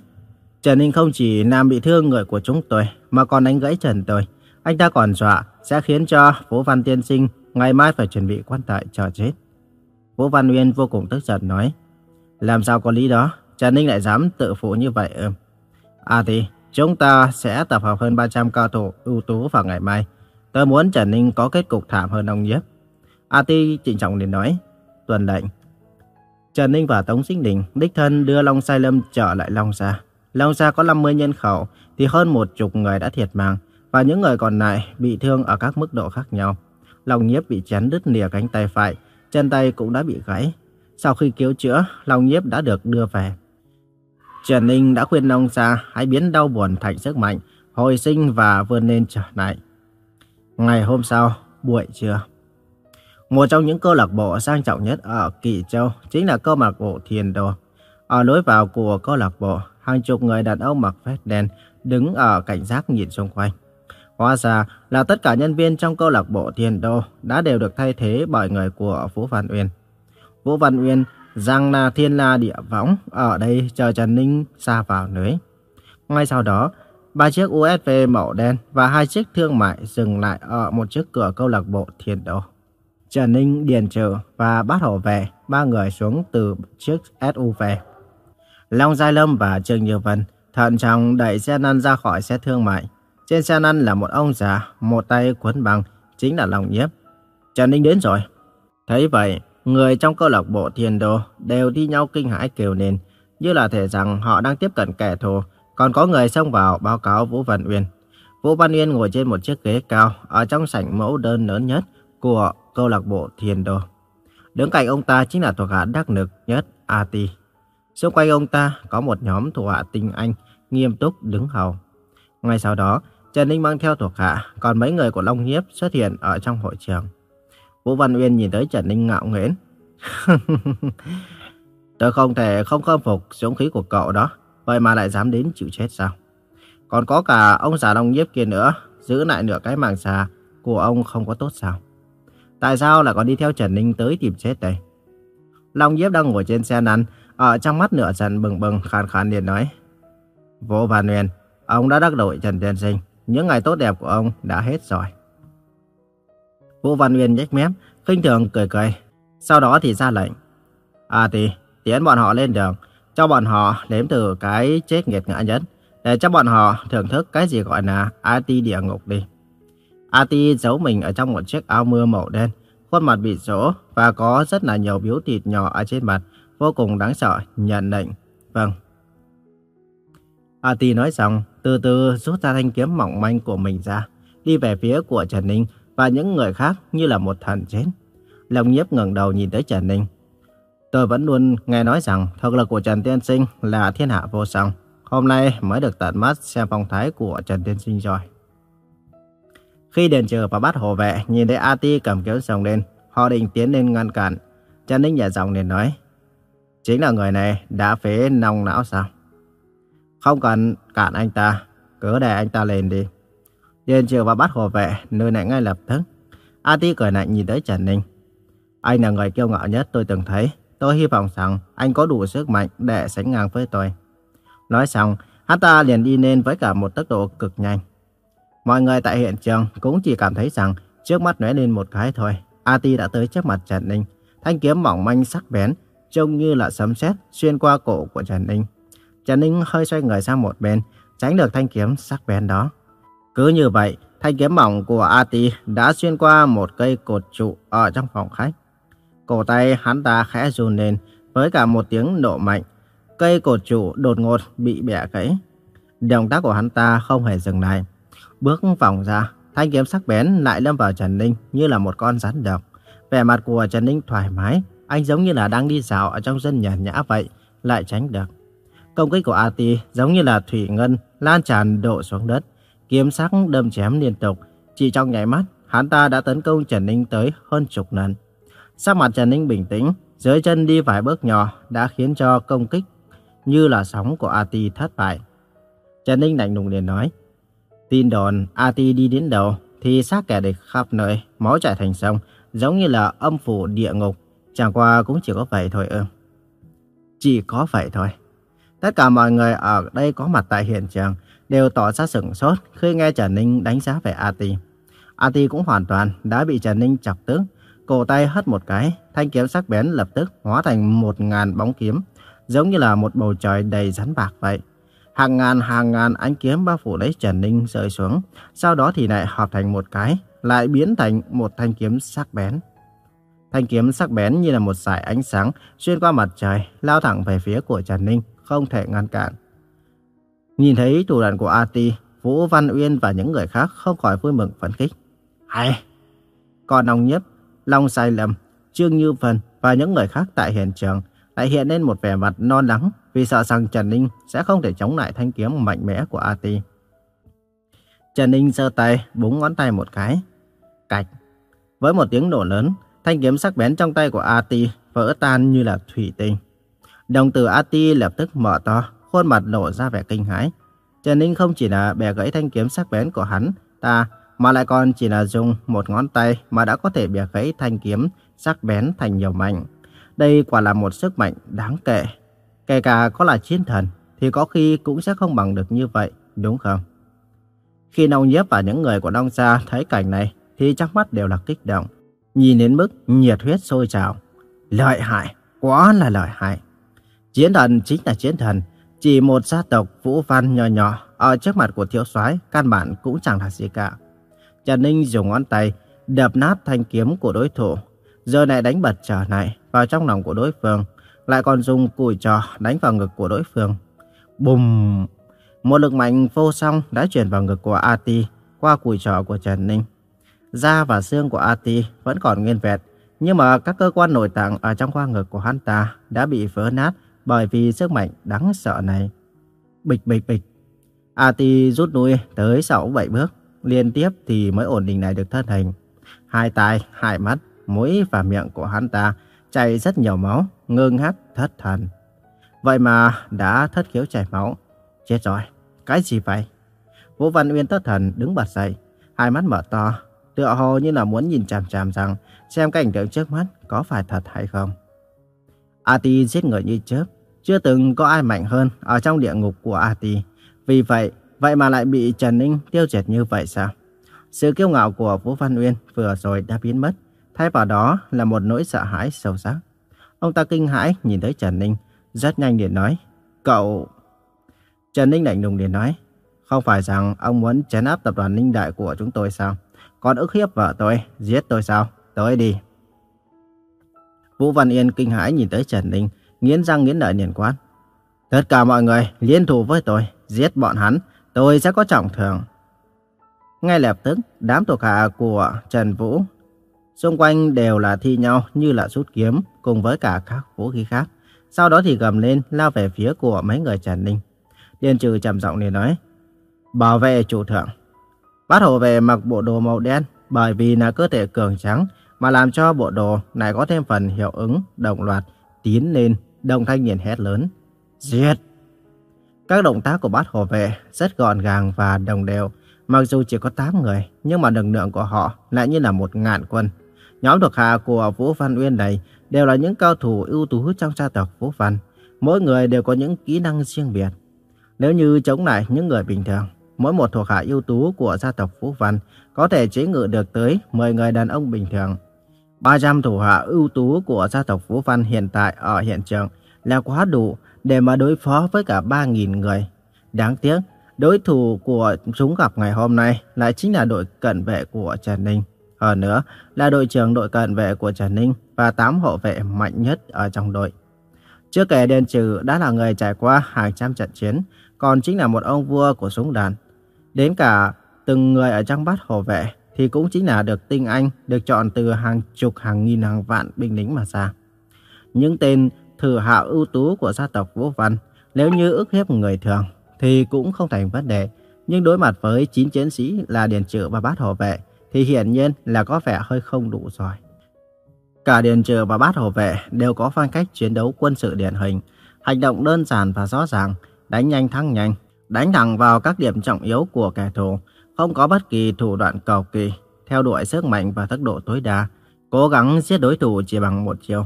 Trần Ninh không chỉ làm bị thương người của chúng tôi, mà còn đánh gãy trần tôi. Anh ta còn dọa sẽ khiến cho Vũ Văn Tiên Sinh ngày mai phải chuẩn bị quan tài chờ chết. Vũ Văn Nguyên vô cùng tức giận nói. Làm sao có lý đó, Trần Ninh lại dám tự phụ như vậy ư? À thì, chúng ta sẽ tập hợp hơn 300 cao thủ ưu tú vào ngày mai. Tôi muốn Trần Ninh có kết cục thảm hơn ông nhiếp. A Ti trịnh trọng liền nói tuần lệnh. Trần Ninh và Tống Sinh Đình đích thân đưa Long Sai Lâm trở lại Long Sa. Long Sa có 50 nhân khẩu thì hơn một chục người đã thiệt mạng và những người còn lại bị thương ở các mức độ khác nhau. Long Nhiếp bị chém đứt lìa cánh tay phải, chân tay cũng đã bị gãy. Sau khi cứu chữa, Long Nhiếp đã được đưa về. Trần Ninh đã khuyên Long Sa hãy biến đau buồn thành sức mạnh, hồi sinh và vươn lên trở lại. Ngày hôm sau, buổi trưa. Một trong những câu lạc bộ sang trọng nhất ở Kỳ Châu chính là câu lạc bộ Thiền Đồ. Ở lối vào của câu lạc bộ, hàng chục người đàn ông mặc vest đen đứng ở cảnh giác nhìn xung quanh. Hóa ra là tất cả nhân viên trong câu lạc bộ Thiên Đô đã đều được thay thế bởi người của Vũ Văn Uyên. Vũ Văn Uyên giang là thiên la địa võng ở đây chờ Trần Ninh xa vào lưới. Ngay sau đó, ba chiếc USV màu đen và hai chiếc thương mại dừng lại ở một chiếc cửa câu lạc bộ Thiên Đô. Trần Ninh, Điền Trừ và Bát Hổ về, ba người xuống từ chiếc SUV. Long Giai Lâm và Trương Như Vân thận trọng đẩy xe năn ra khỏi xe thương mại. Trên xe năn là một ông già, một tay cuốn băng, chính là Long Nhiếp. Trần Ninh đến rồi. Thấy vậy, người trong câu lạc bộ thiền đồ đều đi nhau kinh hãi kêu lên, như là thể rằng họ đang tiếp cận kẻ thù. Còn có người xông vào báo cáo Vũ Văn Uyên. Vũ Văn Uyên ngồi trên một chiếc ghế cao ở trong sảnh mẫu đơn lớn nhất của câu lạc bộ thiền đồ Đứng cạnh ông ta chính là thuộc hạ đắc lực nhất Ati. Xung quanh ông ta có một nhóm thuộc hạ tinh anh, nghiêm túc đứng hầu. Ngay sau đó, Trần Ninh mang theo thuộc hạ, còn mấy người của Long Nhiếp xuất hiện ở trong hội trường. Vũ Văn Uyên nhìn tới Trần Ninh ngạo nghễ. Tôi không thể không khâm phục dũng khí của cậu đó, vậy mà lại dám đến chịu chết sao? Còn có cả ông già Long Nhiếp kia nữa, giữ lại nửa cái màng xà của ông không có tốt sao? Tại sao lại còn đi theo Trần Ninh tới tìm chết đây? Long Nhiếp đang ngồi trên xe năn, ở trong mắt nửa giận bừng bừng khàn khàn liền nói. Vũ Văn Uyên, ông đã đắc đội Trần Tiên Sinh, những ngày tốt đẹp của ông đã hết rồi. Vũ Văn Nguyên nhếch mép, khinh thường cười cười. Sau đó thì ra lệnh. À thì, tiến bọn họ lên đường, cho bọn họ nếm từ cái chết nghiệt ngã nhất, để cho bọn họ thưởng thức cái gì gọi là IT địa ngục đi. Ati giấu mình ở trong một chiếc áo mưa màu đen, khuôn mặt bị rỗ và có rất là nhiều biếu thịt nhỏ ở trên mặt, vô cùng đáng sợ, nhận lệnh. Vâng. A Tì nói xong, từ từ rút ra thanh kiếm mỏng manh của mình ra, đi về phía của Trần Ninh và những người khác như là một thần chết. Lòng nhiếp ngẩng đầu nhìn tới Trần Ninh. Tôi vẫn luôn nghe nói rằng thực lực của Trần Tiên Sinh là thiên hạ vô song. Hôm nay mới được tận mắt xem phong thái của Trần Tiên Sinh rồi. Khi đền Trừ và bắt hộ vệ nhìn thấy A Ti cầm kiếm sông lên, họ định tiến lên ngăn cản. Trần Ninh nhả giọng liền nói, chính là người này đã phế nòng não sao? Không cần cản anh ta, cứ để anh ta lên đi. Điền Trừ và bắt hồ vệ nơi này ngay lập tức. A Ti cười lạnh nhìn tới Trần Ninh. Anh là người kiêu ngạo nhất tôi từng thấy. Tôi hy vọng rằng anh có đủ sức mạnh để sánh ngang với tôi. Nói xong, hắn ta liền đi lên với cả một tốc độ cực nhanh. Mọi người tại hiện trường cũng chỉ cảm thấy rằng trước mắt lóe lên một cái thôi. A Ti đã tới trước mặt Trần Ninh. Thanh kiếm mỏng manh sắc bén, trông như là sấm sét xuyên qua cổ của Trần Ninh. Trần Ninh hơi xoay người sang một bên, tránh được thanh kiếm sắc bén đó. Cứ như vậy, thanh kiếm mỏng của A Tì đã xuyên qua một cây cột trụ ở trong phòng khách. Cổ tay hắn ta khẽ run lên với cả một tiếng nổ mạnh. Cây cột trụ đột ngột bị bẻ gãy. Động tác của hắn ta không hề dừng lại. Bước vòng ra, thanh kiếm sắc bén lại lâm vào Trần Ninh như là một con rắn độc. Vẻ mặt của Trần Ninh thoải mái, anh giống như là đang đi dạo ở trong sân nhàn nhã vậy, lại tránh được. Công kích của Ati giống như là thủy ngân lan tràn đổ xuống đất, kiếm sắc đâm chém liên tục. Chỉ trong nháy mắt, hắn ta đã tấn công Trần Ninh tới hơn chục lần. Sắc mặt Trần Ninh bình tĩnh, dưới chân đi vài bước nhỏ đã khiến cho công kích như là sóng của Ati thất bại. Trần Ninh lạnh lùng liền nói, tin đồn Ati đi đến đầu thì xác kẻ địch khắp nơi, máu chảy thành sông, giống như là âm phủ địa ngục, chẳng qua cũng chỉ có vậy thôi ư. Chỉ có vậy thôi. Tất cả mọi người ở đây có mặt tại hiện trường đều tỏ ra sửng sốt khi nghe Trần Ninh đánh giá về Ati. Ati cũng hoàn toàn đã bị Trần Ninh chọc tức, cổ tay hất một cái, thanh kiếm sắc bén lập tức hóa thành một ngàn bóng kiếm, giống như là một bầu trời đầy rắn bạc vậy. Hàng ngàn hàng ngàn ánh kiếm bao phủ lấy Trần Ninh rơi xuống, sau đó thì lại hợp thành một cái, lại biến thành một thanh kiếm sắc bén. Thanh kiếm sắc bén như là một sải ánh sáng xuyên qua mặt trời, lao thẳng về phía của Trần Ninh, không thể ngăn cản. Nhìn thấy thủ đoạn của Ati, Vũ Văn Uyên và những người khác không khỏi vui mừng phấn khích. Hay! Còn ông Nhất, Long Sai Lâm, Trương Như Vân và những người khác tại hiện trường lại hiện lên một vẻ mặt non lắng vì sợ rằng Trần Ninh sẽ không thể chống lại thanh kiếm mạnh mẽ của Ati. Trần Ninh giơ tay, búng ngón tay một cái. Cạch! Với một tiếng nổ lớn, thanh kiếm sắc bén trong tay của Ati vỡ tan như là thủy tinh. Đồng tử a ti lập tức mở to, khuôn mặt lộ ra vẻ kinh hãi. Trần Ninh không chỉ là bẻ gãy thanh kiếm sắc bén của hắn, ta mà lại còn chỉ là dùng một ngón tay mà đã có thể bẻ gãy thanh kiếm sắc bén thành nhiều mảnh. Đây quả là một sức mạnh đáng kể. Kể cả có là chiến thần thì có khi cũng sẽ không bằng được như vậy, đúng không? Khi Nông Nhiếp và những người của Đông Gia thấy cảnh này thì chắc mắt đều là kích động. Nhìn đến mức nhiệt huyết sôi trào. Lợi hại, quá là lợi hại. Chiến thần chính là chiến thần. Chỉ một gia tộc vũ văn nhỏ nhỏ ở trước mặt của thiếu soái căn bản cũng chẳng là gì cả. Trần Ninh dùng ngón tay đập nát thanh kiếm của đối thủ, giờ này đánh bật trở lại vào trong lòng của đối phương, lại còn dùng cùi trò đánh vào ngực của đối phương. Bùm! Một lực mạnh vô song đã chuyển vào ngực của Ati qua cùi trò của Trần Ninh. Da và xương của Ati vẫn còn nguyên vẹn, nhưng mà các cơ quan nội tạng ở trong khoang ngực của hắn ta đã bị vỡ nát bởi vì sức mạnh đáng sợ này. Bịch bịch bịch. Ati rút lui tới 6-7 bước, liên tiếp thì mới ổn định lại được thân hình. Hai tai, hai mắt, mũi và miệng của hắn ta chảy rất nhiều máu, ngưng hắt thất thần. Vậy mà đã thất khiếu chảy máu. Chết rồi, cái gì vậy? Vũ Văn Uyên thất thần đứng bật dậy, hai mắt mở to, tựa hồ như là muốn nhìn chằm chằm rằng xem cảnh tượng trước mắt có phải thật hay không. Ati giết người như chớp, chưa từng có ai mạnh hơn ở trong địa ngục của Ati. Vì vậy, vậy mà lại bị Trần Ninh tiêu diệt như vậy sao? Sự kiêu ngạo của Vũ Văn Uyên vừa rồi đã biến mất, thay vào đó là một nỗi sợ hãi sâu sắc. Ông ta kinh hãi nhìn thấy Trần Ninh, rất nhanh liền nói, cậu... Trần Ninh lạnh lùng liền nói, không phải rằng ông muốn chấn áp tập đoàn Ninh Đại của chúng tôi sao? Còn ức hiếp vợ tôi, giết tôi sao? Tới đi. Vũ Văn Yên kinh hãi nhìn tới Trần Ninh, nghiến răng nghiến lợi liền quát. Tất cả mọi người liên thủ với tôi, giết bọn hắn, tôi sẽ có trọng thưởng. Ngay lập tức, đám thuộc hạ của Trần Vũ Xung quanh đều là thi nhau như là rút kiếm cùng với cả các vũ khí khác. Sau đó thì gầm lên lao về phía của mấy người Trần Ninh. Điền trừ trầm giọng để nói. Bảo vệ chủ thượng. Bát hộ về mặc bộ đồ màu đen bởi vì là cơ thể cường trắng mà làm cho bộ đồ này có thêm phần hiệu ứng đồng loạt tiến lên đồng thanh niên hét lớn. Giết! Các động tác của bát hộ vệ rất gọn gàng và đồng đều. Mặc dù chỉ có 8 người, nhưng mà lực lượng của họ lại như là một ngàn quân. Nhóm thuộc hạ của Vũ Văn Uyên này đều là những cao thủ ưu tú trong gia tộc Vũ Văn. Mỗi người đều có những kỹ năng riêng biệt. Nếu như chống lại những người bình thường, mỗi một thuộc hạ ưu tú của gia tộc Vũ Văn có thể chế ngự được tới 10 người đàn ông bình thường. 300 thủ hạ ưu tú của gia tộc Vũ Văn hiện tại ở hiện trường là quá đủ để mà đối phó với cả 3.000 người. Đáng tiếc, đối thủ của chúng gặp ngày hôm nay lại chính là đội cận vệ của Trần Ninh. Hơn nữa là đội trưởng đội cận vệ của Trần Ninh và 8 hộ vệ mạnh nhất ở trong đội. Chưa kể Điền Trừ đã là người trải qua hàng trăm trận chiến, còn chính là một ông vua của súng đàn. Đến cả từng người ở trong bát hộ vệ thì cũng chính là được tinh anh, được chọn từ hàng chục, hàng nghìn, hàng vạn binh lính mà ra. Những tên thử hạ ưu tú của gia tộc Vũ Văn, nếu như ức hiếp người thường thì cũng không thành vấn đề. Nhưng đối mặt với chín chiến sĩ là Điền Trừ và bát hộ vệ thì hiển nhiên là có vẻ hơi không đủ rồi. Cả Điền Trừ và bát hộ vệ đều có phong cách chiến đấu quân sự điển hình, hành động đơn giản và rõ ràng, đánh nhanh thắng nhanh, đánh thẳng vào các điểm trọng yếu của kẻ thù, không có bất kỳ thủ đoạn cầu kỳ, theo đuổi sức mạnh và tốc độ tối đa, cố gắng giết đối thủ chỉ bằng một chiều.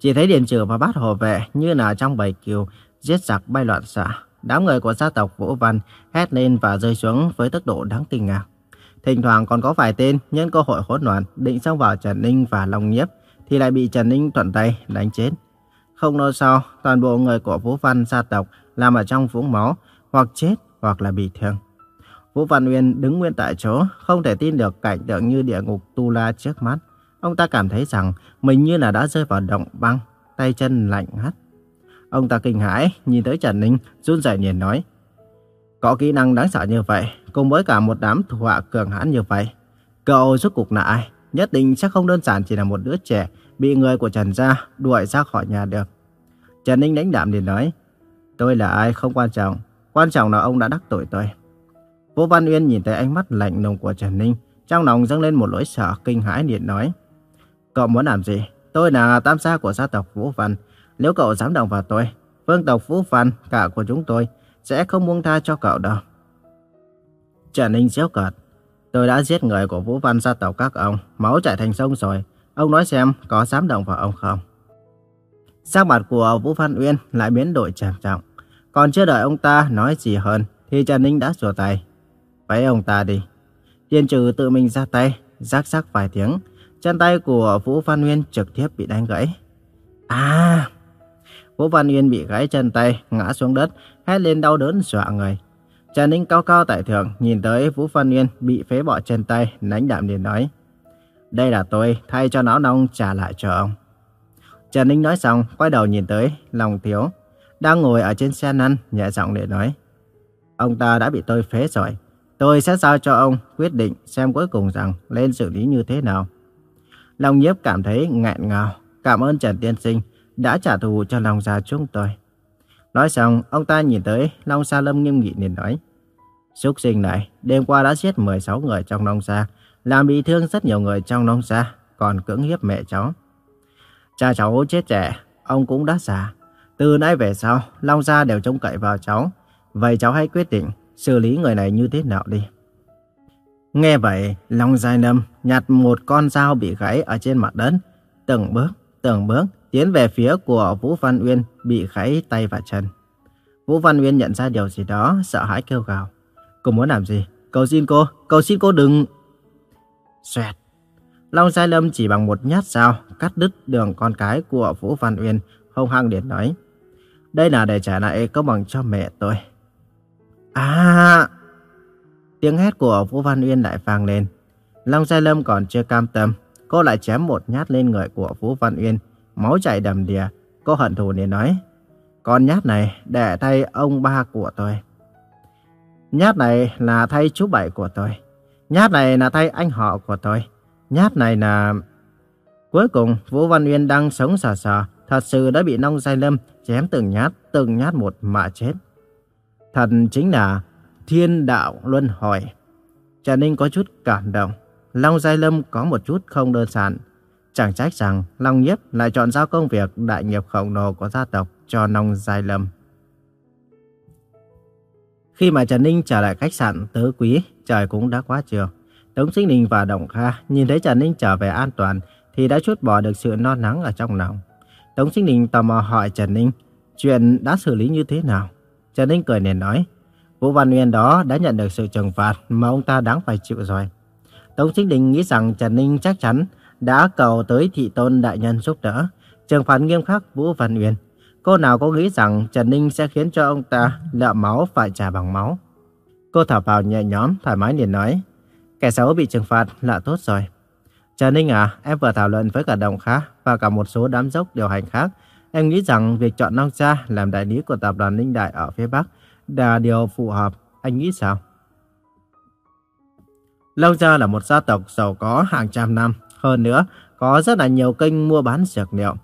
Chỉ thấy Điền Trừ và bát hồ vệ như là trong bầy kiều, giết giặc bay loạn xạ. Đám người của gia tộc Vũ Văn hét lên và rơi xuống với tốc độ đáng kinh ngạc. Thỉnh thoảng còn có vài tên nhân cơ hội hỗn loạn định xông vào Trần Ninh và Long Nhiếp thì lại bị Trần Ninh thuận tay đánh chết. Không lâu sau, toàn bộ người của Vũ Văn gia tộc làm ở trong vũng máu, hoặc chết hoặc là bị thương. Vũ Văn Uyên đứng nguyên tại chỗ, không thể tin được cảnh tượng như địa ngục tu la trước mắt. Ông ta cảm thấy rằng mình như là đã rơi vào động băng, tay chân lạnh ngắt. Ông ta kinh hãi, nhìn tới Trần Ninh, run rẩy nhìn nói. Có kỹ năng đáng sợ như vậy, cùng với cả một đám thủ hạ cường hãn như vậy. Cậu rốt cục là ai? Nhất định sẽ không đơn giản chỉ là một đứa trẻ bị người của Trần gia đuổi ra khỏi nhà được. Trần Ninh đánh đạm liền nói. Tôi là ai không quan trọng, quan trọng là ông đã đắc tội tôi. Vũ Văn Uyên nhìn thấy ánh mắt lạnh lùng của Trần Ninh, trong lòng dâng lên một nỗi sợ kinh hãi liền nói. Cậu muốn làm gì? Tôi là tam gia của gia tộc Vũ Văn. Nếu cậu dám động vào tôi, vương tộc Vũ Văn, cả của chúng tôi, sẽ không buông tha cho cậu đâu. Trần Ninh giễu cợt. Tôi đã giết người của Vũ Văn gia tộc các ông, máu chảy thành sông rồi. Ông nói xem có dám động vào ông không? Sắc mặt của Vũ Văn Uyên lại biến đổi trầm trọng. Còn chưa đợi ông ta nói gì hơn, thì Trần Ninh đã sửa tay váy ông ta đi. Tiên trừ tự mình ra tay, rắc rắc vài tiếng. Chân tay của Vũ Văn nguyên trực tiếp bị đánh gãy. À! Vũ Văn nguyên bị gãy chân tay, ngã xuống đất, hét lên đau đớn dọa người. Trần Ninh cao cao tại thượng, nhìn tới Vũ Văn nguyên bị phế bỏ chân tay, nánh đạm liền nói. Đây là tôi, thay cho não nông trả lại cho ông. Trần Ninh nói xong, quay đầu nhìn tới Long Thiếu, đang ngồi ở trên xe năn, nhẹ giọng để nói. Ông ta đã bị tôi phế rồi. Tôi sẽ giao cho ông quyết định xem cuối cùng rằng lên xử lý như thế nào. Long Nhiếp cảm thấy ngẹn ngào, cảm ơn Trần Tiên Sinh đã trả thù cho Long Gia chúng tôi. Nói xong, ông ta nhìn tới Long Sa Lâm nghiêm nghị liền nói. Súc sinh này, đêm qua đã giết 16 người trong Long Sa, làm bị thương rất nhiều người trong Long Sa, còn cưỡng hiếp mẹ cháu. Cha cháu chết trẻ, ông cũng đã già. Từ nay về sau, Long Gia đều trông cậy vào cháu. Vậy cháu hãy quyết định xử lý người này như thế nào đi. Nghe vậy, Long Giai Lâm nhặt một con dao bị gãy ở trên mặt đất, từng bước, từng bước tiến về phía của Vũ Văn Uyên bị gãy tay và chân. Vũ Văn Uyên nhận ra điều gì đó, sợ hãi kêu gào. Cô muốn làm gì? Cầu xin cô, cầu xin cô đừng... Xoẹt. Long Giai Lâm chỉ bằng một nhát dao cắt đứt đường con cái của Vũ Văn Uyên, hung hăng điện nói. Đây là để trả lại công bằng cho mẹ tôi. À! Tiếng hét của Vũ Văn Uyên lại vang lên. Long Giai Lâm còn chưa cam tâm, cô lại chém một nhát lên người của Vũ Văn Uyên, máu chảy đầm đìa. Cô hận thù để nói, con nhát này để thay ông ba của tôi. Nhát này là thay chú bảy của tôi. Nhát này là thay anh họ của tôi. Nhát này là... Cuối cùng, Vũ Văn Uyên đang sống sờ sờ, thật sự đã bị Long Giai Lâm chém từng nhát, từng nhát một mà chết thần chính là thiên đạo luân hồi. Trần Ninh có chút cảm động. Long Giai Lâm có một chút không đơn giản. Chẳng trách rằng Long Nhiếp lại chọn giao công việc đại nghiệp khổng lồ của gia tộc cho Long Giai Lâm. Khi mà Trần Ninh trở lại khách sạn Tứ Quý, trời cũng đã quá chiều Tống Sinh Đình và Đồng Kha nhìn thấy Trần Ninh trở về an toàn thì đã chút bỏ được sự non nắng ở trong lòng. Tống Sinh Đình tò mò hỏi Trần Ninh chuyện đã xử lý như thế nào. Trần Ninh cười nền nói, Vũ Văn Nguyên đó đã nhận được sự trừng phạt mà ông ta đáng phải chịu rồi. Tống Sinh Đình nghĩ rằng Trần Ninh chắc chắn đã cầu tới thị tôn đại nhân giúp đỡ, trừng phạt nghiêm khắc Vũ Văn Nguyên. Cô nào có nghĩ rằng Trần Ninh sẽ khiến cho ông ta lợ máu phải trả bằng máu. Cô thở vào nhẹ nhõm, thoải mái liền nói, kẻ xấu bị trừng phạt là tốt rồi. Trần Ninh à, em vừa thảo luận với cả đồng khác và cả một số đám dốc điều hành khác. Em nghĩ rằng việc chọn Long Gia làm đại lý của tập đoàn Ninh Đại ở phía Bắc là điều phù hợp. Anh nghĩ sao? Long Gia là một gia tộc giàu có hàng trăm năm. Hơn nữa, có rất là nhiều kênh mua bán dược liệu.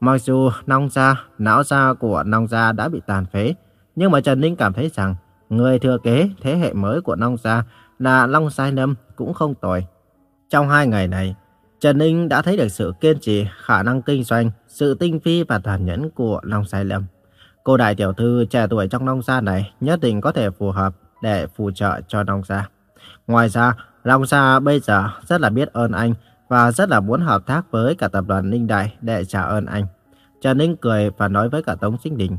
Mặc dù Long Gia, não gia của Long Gia đã bị tàn phế, nhưng mà Trần Ninh cảm thấy rằng người thừa kế thế hệ mới của Long Gia là Long Sai Lâm cũng không tồi. Trong hai ngày này, Trần Ninh đã thấy được sự kiên trì, khả năng kinh doanh, sự tinh vi và tàn nhẫn của Long Sai Lâm. Cô đại tiểu thư trẻ tuổi trong Long Gia này nhất định có thể phù hợp để phù trợ cho Long Gia. Ngoài ra, Long Gia bây giờ rất là biết ơn anh và rất là muốn hợp tác với cả tập đoàn Ninh Đại để trả ơn anh. Trần Ninh cười và nói với cả Tống Sinh Đình.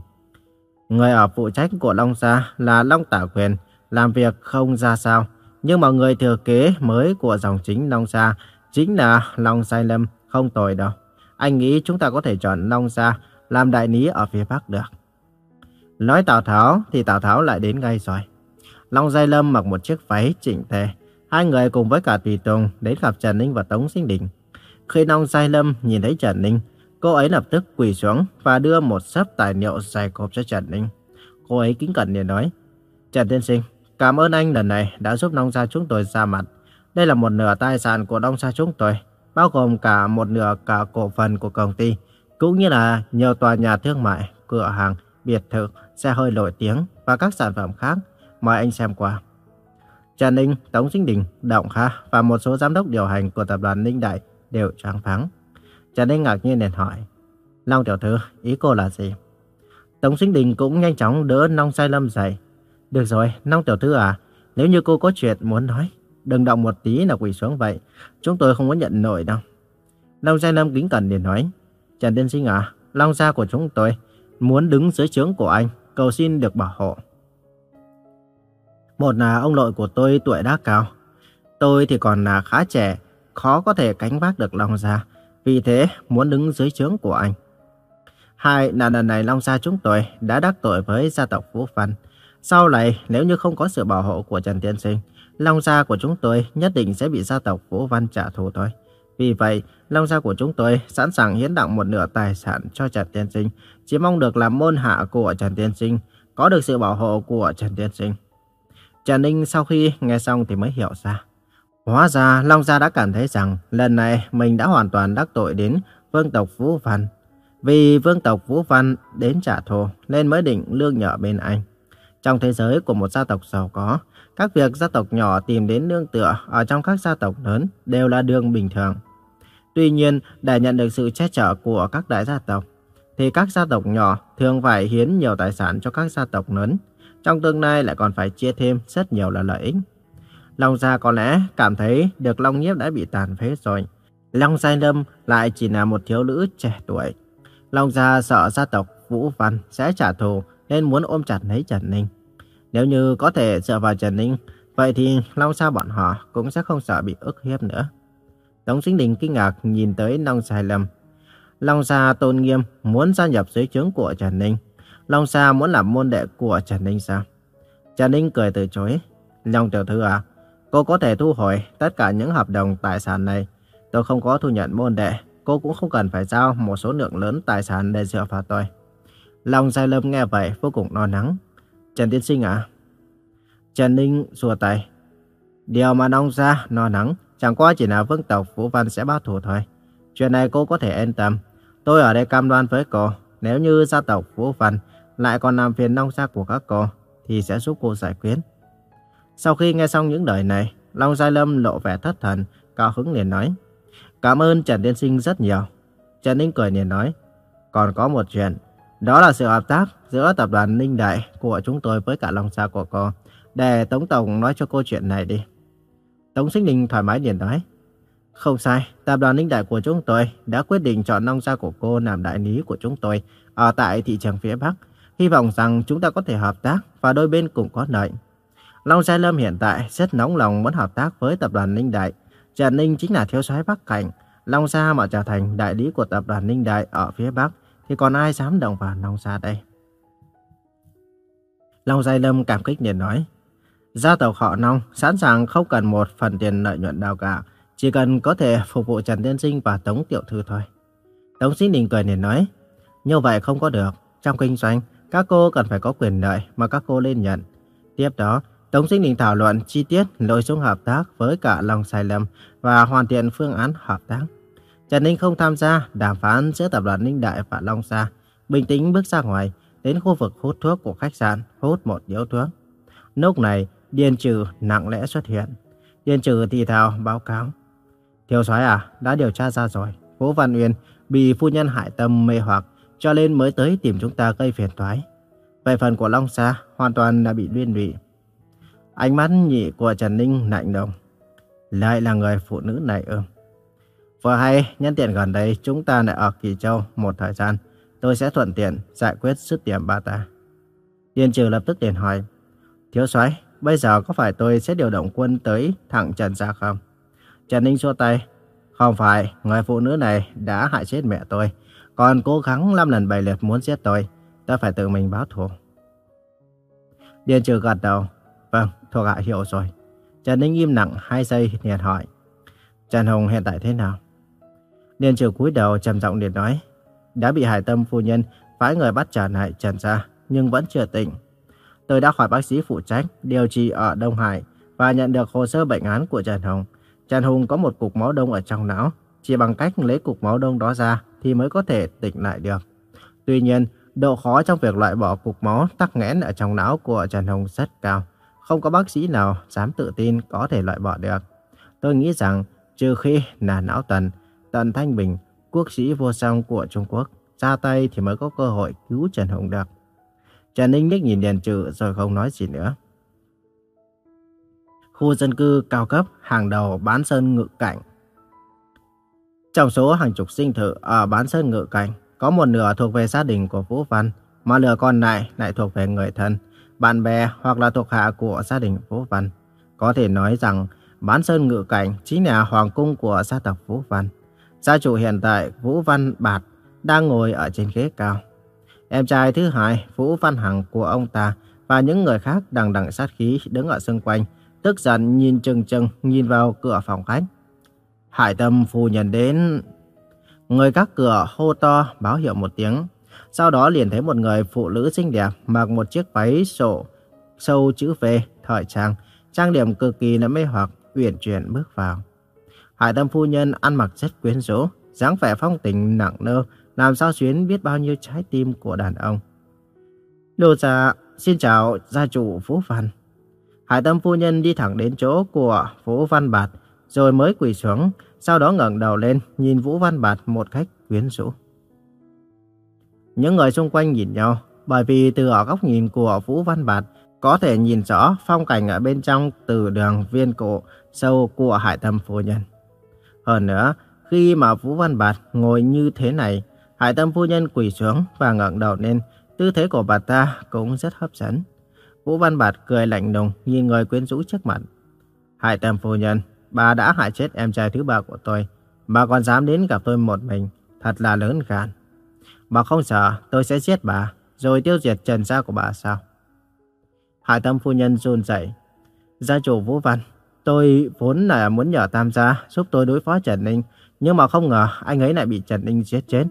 Người ở phụ trách của Long Gia là Long Tả Quyền, làm việc không ra sao. Nhưng mà người thừa kế mới của dòng chính Long Gia chính là Long Sai Lâm, không tồi đâu. Anh nghĩ chúng ta có thể chọn Long Gia làm đại lý ở phía Bắc được. Nói Tào Tháo thì Tào Tháo lại đến ngay rồi. Long Giai Lâm mặc một chiếc váy chỉnh tề. Hai người cùng với cả Tùy Tùng đến gặp Trần Ninh và Tống Sinh Đình. Khi Long Giai Lâm nhìn thấy Trần Ninh, cô ấy lập tức quỳ xuống và đưa một sấp tài liệu dài cộp cho Trần Ninh. Cô ấy kính cẩn liền nói, Trần Tiên Sinh, cảm ơn anh lần này đã giúp Long Gia chúng tôi ra mặt. Đây là một nửa tài sản của Đông Sa chúng tôi, bao gồm cả một nửa cả cổ phần của công ty, cũng như là nhiều tòa nhà thương mại, cửa hàng, biệt thự, xe hơi nổi tiếng và các sản phẩm khác. Mời anh xem qua. Trần Ninh, Tống Sinh Đình, Động Kha và một số giám đốc điều hành của tập đoàn Ninh Đại đều trang pháng. Trần Ninh ngạc nhiên liền hỏi, Long tiểu thư, ý cô là gì? Tống Sinh Đình cũng nhanh chóng đỡ Long Sai Lâm dậy. Được rồi, Long tiểu thư à, nếu như cô có chuyện muốn nói, đừng động một tí là quỳ xuống vậy. Chúng tôi không có nhận nổi đâu. Long gia Lâm kính cẩn liền nói, Trần Tiên Sinh à, Long gia của chúng tôi muốn đứng dưới trướng của anh, cầu xin được bảo hộ. Một là ông nội của tôi tuổi đã cao, tôi thì còn là khá trẻ, khó có thể cánh vác được Long gia, vì thế muốn đứng dưới trướng của anh. Hai là lần này Long gia chúng tôi đã đắc tội với gia tộc Vũ Văn. Sau này nếu như không có sự bảo hộ của Trần Tiên Sinh, Long gia của chúng tôi nhất định sẽ bị gia tộc Vũ Văn trả thù thôi. Vì vậy, Long gia của chúng tôi sẵn sàng hiến tặng một nửa tài sản cho Trần Tiên Sinh, chỉ mong được làm môn hạ của Trần Tiên Sinh, có được sự bảo hộ của Trần Tiên Sinh. Trần Ninh sau khi nghe xong thì mới hiểu ra. Hóa ra Long Gia đã cảm thấy rằng lần này mình đã hoàn toàn đắc tội đến vương tộc Vũ Văn. Vì vương tộc Vũ Văn đến trả thù nên mới định lương nhờ bên anh. Trong thế giới của một gia tộc giàu có, các việc gia tộc nhỏ tìm đến nương tựa ở trong các gia tộc lớn đều là đường bình thường. Tuy nhiên, để nhận được sự che chở của các đại gia tộc, thì các gia tộc nhỏ thường phải hiến nhiều tài sản cho các gia tộc lớn. Trong tương lai lại còn phải chia thêm rất nhiều là lợi ích. Long Gia có lẽ cảm thấy được Long Nhiếp đã bị tàn phế rồi. Long Gia Lâm lại chỉ là một thiếu nữ trẻ tuổi. Long Gia sợ gia tộc Vũ Văn sẽ trả thù nên muốn ôm chặt lấy Trần Ninh. Nếu như có thể dựa vào Trần Ninh, vậy thì Long Sa bọn họ cũng sẽ không sợ bị ức hiếp nữa. Tống Sinh Đình kinh ngạc nhìn tới Long Gia Lâm. Long Sa tôn nghiêm muốn gia nhập dưới trướng của Trần Ninh. Long Sa muốn làm môn đệ của Trần Ninh sao? Trần Ninh cười từ chối. Long tiểu thư à, cô có thể thu hồi tất cả những hợp đồng tài sản này. Tôi không có thu nhận môn đệ, cô cũng không cần phải giao một số lượng lớn tài sản để dựa vào tôi. Long Sa Lâm nghe vậy vô cùng lo lắng. Trần Tiên Sinh à? Trần Ninh xua tay. Điều mà Long Gia no nắng chẳng qua chỉ là vương tộc Vũ Văn sẽ báo thù thôi. Chuyện này cô có thể yên tâm. Tôi ở đây cam đoan với cô, nếu như gia tộc Vũ Văn lại còn làm phiền nông gia của các cô, thì sẽ giúp cô giải quyết. Sau khi nghe xong những lời này, Long Giai Lâm lộ vẻ thất thần, cao hứng liền nói. Cảm ơn Trần Tiên Sinh rất nhiều. Trần Ninh cười liền nói. Còn có một chuyện, đó là sự hợp tác giữa tập đoàn Ninh Đại của chúng tôi với cả Long Sa của cô. Để Tống Tổng nói cho cô chuyện này đi. Tống Sinh Ninh thoải mái liền nói. Không sai, tập đoàn Ninh Đại của chúng tôi đã quyết định chọn Long Sa của cô làm đại lý của chúng tôi ở tại thị trường phía Bắc. Hy vọng rằng chúng ta có thể hợp tác và đôi bên cùng có lợi. Long Gia Lâm hiện tại rất nóng lòng muốn hợp tác với tập đoàn Ninh Đại. Trần Ninh chính là thiếu soái Bắc Cảnh. Long Gia mà trở thành đại lý của tập đoàn Ninh Đại ở phía Bắc thì còn ai dám động vào Long Gia đây? Long Giai Lâm cảm kích liền nói. Gia tộc họ Long sẵn sàng không cần một phần tiền lợi nhuận nào cả. Chỉ cần có thể phục vụ Trần Tiên Sinh và Tống Tiểu Thư thôi. Tống Sinh Đình cười liền nói. Như vậy không có được. Trong kinh doanh, các cô cần phải có quyền lợi mà các cô lên nhận. Tiếp đó, Tống Sinh Đình thảo luận chi tiết nội dung hợp tác với cả Long Sai Lâm và hoàn thiện phương án hợp tác. Trần Ninh không tham gia đàm phán giữa tập đoàn Ninh Đại và Long Sa, bình tĩnh bước ra ngoài, đến khu vực hút thuốc của khách sạn, hút một điếu thuốc. Lúc này, Điền Trừ nặng lẽ xuất hiện. Điền Trừ thì thào báo cáo. Thiếu soái à, đã điều tra ra rồi. Vũ Văn Uyên bị phu nhân hại tâm mê hoặc, cho nên mới tới tìm chúng ta gây phiền toái. Về phần của Long Sa, hoàn toàn đã bị liên lụy. Ánh mắt nhị của Trần Ninh lạnh đồng. Lại là người phụ nữ này ư? Vừa hay, nhân tiện gần đây chúng ta lại ở Kỳ Châu một thời gian. Tôi sẽ thuận tiện giải quyết sức điểm ba ta. Điền trừ lập tức liền hỏi. Thiếu soái, bây giờ có phải tôi sẽ điều động quân tới thẳng Trần gia không? Trần Ninh xua tay. Không phải, người phụ nữ này đã hại chết mẹ tôi. Còn cố gắng năm lần bảy lượt muốn giết tôi. ta phải tự mình báo thù. Điền trừ gật đầu. Vâng, thuộc hạ hiểu rồi. Trần Ninh im lặng hai giây liền hỏi. Trần Hồng hiện tại thế nào? Điền trừ cúi đầu trầm giọng liền nói. Đã bị hải tâm phu nhân phái người bắt trả lại Trần gia, nhưng vẫn chưa tỉnh. Tôi đã hỏi bác sĩ phụ trách điều trị ở Đông Hải và nhận được hồ sơ bệnh án của Trần Hồng. Trần Hùng có một cục máu đông ở trong não. Chỉ bằng cách lấy cục máu đông đó ra thì mới có thể tỉnh lại được. Tuy nhiên, độ khó trong việc loại bỏ cục máu tắc nghẽn ở trong não của Trần Hùng rất cao. Không có bác sĩ nào dám tự tin có thể loại bỏ được. Tôi nghĩ rằng trừ khi là não tần, Tần Thanh Bình, quốc sĩ vô song của Trung Quốc, ra tay thì mới có cơ hội cứu Trần Hùng được. Trần Ninh nhếch nhìn Điền Trừ rồi không nói gì nữa. Khu dân cư cao cấp hàng đầu bán sơn ngự cảnh. Trong số hàng chục sinh thự ở bán sơn ngự cảnh, có một nửa thuộc về gia đình của Vũ Văn, mà nửa còn lại lại thuộc về người thân, bạn bè hoặc là thuộc hạ của gia đình Vũ Văn. Có thể nói rằng bán sơn ngự cảnh chính là hoàng cung của gia tộc Vũ Văn. Gia chủ hiện tại Vũ Văn Bạt đang ngồi ở trên ghế cao. Em trai thứ hai Vũ Văn Hằng của ông ta và những người khác đằng đằng sát khí đứng ở xung quanh, tức giận nhìn chừng chừng nhìn vào cửa phòng khách. Hải tâm phu nhân đến... Người các cửa hô to báo hiệu một tiếng. Sau đó liền thấy một người phụ nữ xinh đẹp mặc một chiếc váy sổ sâu chữ V thời trang, trang điểm cực kỳ là mê hoặc, uyển chuyển bước vào. Hải Tâm phu nhân ăn mặc rất quyến rũ, dáng vẻ phong tình nặng nơ, làm sao xuyến biết bao nhiêu trái tim của đàn ông. Lô gia, xin chào gia chủ Phú Văn. Hải Tâm phu nhân đi thẳng đến chỗ của Vũ Văn Bạt, rồi mới quỳ xuống, sau đó ngẩng đầu lên nhìn Vũ Văn Bạt một cách quyến rũ. Những người xung quanh nhìn nhau, bởi vì từ ở góc nhìn của Vũ Văn Bạt, có thể nhìn rõ phong cảnh ở bên trong từ đường viên cổ sâu của Hải Tâm phu nhân. Hơn nữa, khi mà Vũ Văn Bạt ngồi như thế này, Hải Tâm phu nhân quỳ xuống và ngẩng đầu lên, tư thế của bà ta cũng rất hấp dẫn. Vũ Văn Bạt cười lạnh lùng nhìn người quyến rũ trước mặt. Hải Tâm phu nhân, bà đã hại chết em trai thứ ba của tôi, bà còn dám đến gặp tôi một mình, thật là lớn gan. Bà không sợ tôi sẽ giết bà, rồi tiêu diệt trần gia của bà sao? Hải Tâm phu nhân run rẩy. Gia chủ Vũ Văn, Tôi vốn là muốn nhờ Tam gia giúp tôi đối phó Trần Ninh, nhưng mà không ngờ anh ấy lại bị Trần Ninh giết chết.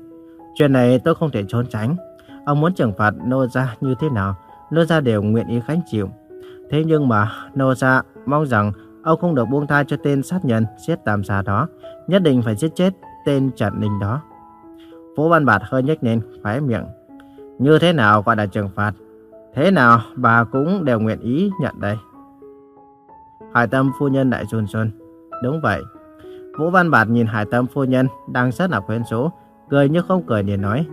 Chuyện này tôi không thể trốn tránh. Ông muốn trừng phạt Nô Gia như thế nào, Nô Gia đều nguyện ý khánh chịu. Thế nhưng mà Nô Gia mong rằng ông không được buông tha cho tên sát nhân giết Tam gia đó. Nhất định phải giết chết tên Trần Ninh đó. Vũ Văn Bạt hơi nhếch lên khóe miệng. Như thế nào gọi là trừng phạt? Thế nào bà cũng đều nguyện ý nhận đây. Hải Tâm phu nhân đại run run. Đúng vậy. Vũ Văn Bạt nhìn Hải Tâm phu nhân đang rất là quyến rũ, cười như không cười liền nói.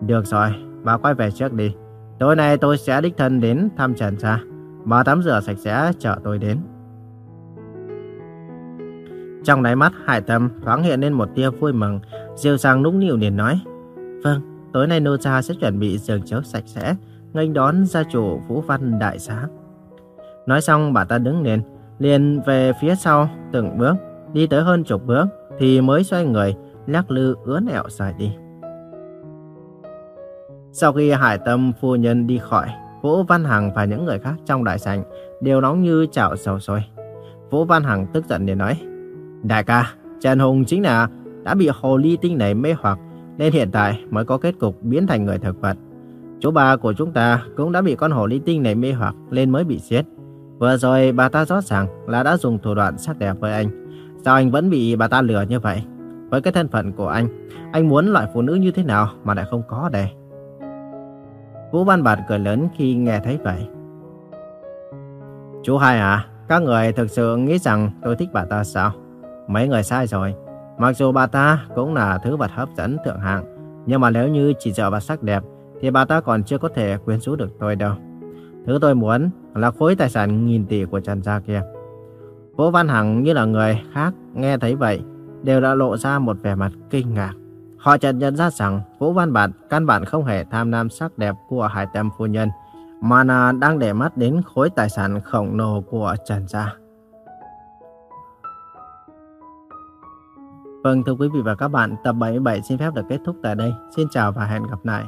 Được rồi, bà quay về trước đi. Tối nay tôi sẽ đích thân đến thăm Trần Gia. Bà tắm rửa sạch sẽ chờ tôi đến. Trong đáy mắt Hải Tâm thoáng hiện lên một tia vui mừng, dịu dàng nũng nịu liền nói. Vâng, tối nay nô gia sẽ chuẩn bị giường chiếu sạch sẽ, nghênh đón gia chủ Vũ Văn Đại Giá. Nói xong bà ta đứng lên, liền về phía sau từng bước, đi tới hơn chục bước thì mới xoay người, lắc lư ướn ẹo rời đi. Sau khi Hải Tâm phu nhân đi khỏi, Vũ Văn Hằng và những người khác trong đại sảnh đều nóng như chảo dầu sôi. Vũ Văn Hằng tức giận để nói, Đại ca, Trần Hùng chính là đã bị hồ ly tinh này mê hoặc, nên hiện tại mới có kết cục biến thành người thực vật. Chú bà của chúng ta cũng đã bị con hồ ly tinh này mê hoặc nên mới bị giết. Vừa rồi bà ta rõ ràng là đã dùng thủ đoạn sắc đẹp với anh. Sao anh vẫn bị bà ta lừa như vậy? Với cái thân phận của anh, anh muốn loại phụ nữ như thế nào mà lại không có đây? Vũ Văn Bạt cười lớn khi nghe thấy vậy. Chú hai à, các người thực sự nghĩ rằng tôi thích bà ta sao? Mấy người sai rồi. Mặc dù bà ta cũng là thứ vật hấp dẫn thượng hạng, nhưng mà nếu như chỉ dựa vào sắc đẹp, thì bà ta còn chưa có thể quyến rũ được tôi đâu. Thứ tôi muốn là khối tài sản nghìn tỷ của Trần Gia kia. Vũ Văn Hằng như là người khác nghe thấy vậy, đều đã lộ ra một vẻ mặt kinh ngạc. Họ chợt nhận ra rằng Vũ Văn Bạt căn bản không hề tham lam sắc đẹp của Hải Tâm Phu Nhân, mà là đang để mắt đến khối tài sản khổng lồ của Trần Gia. Vâng thưa quý vị và các bạn, tập 77 xin phép được kết thúc tại đây. Xin chào và hẹn gặp lại.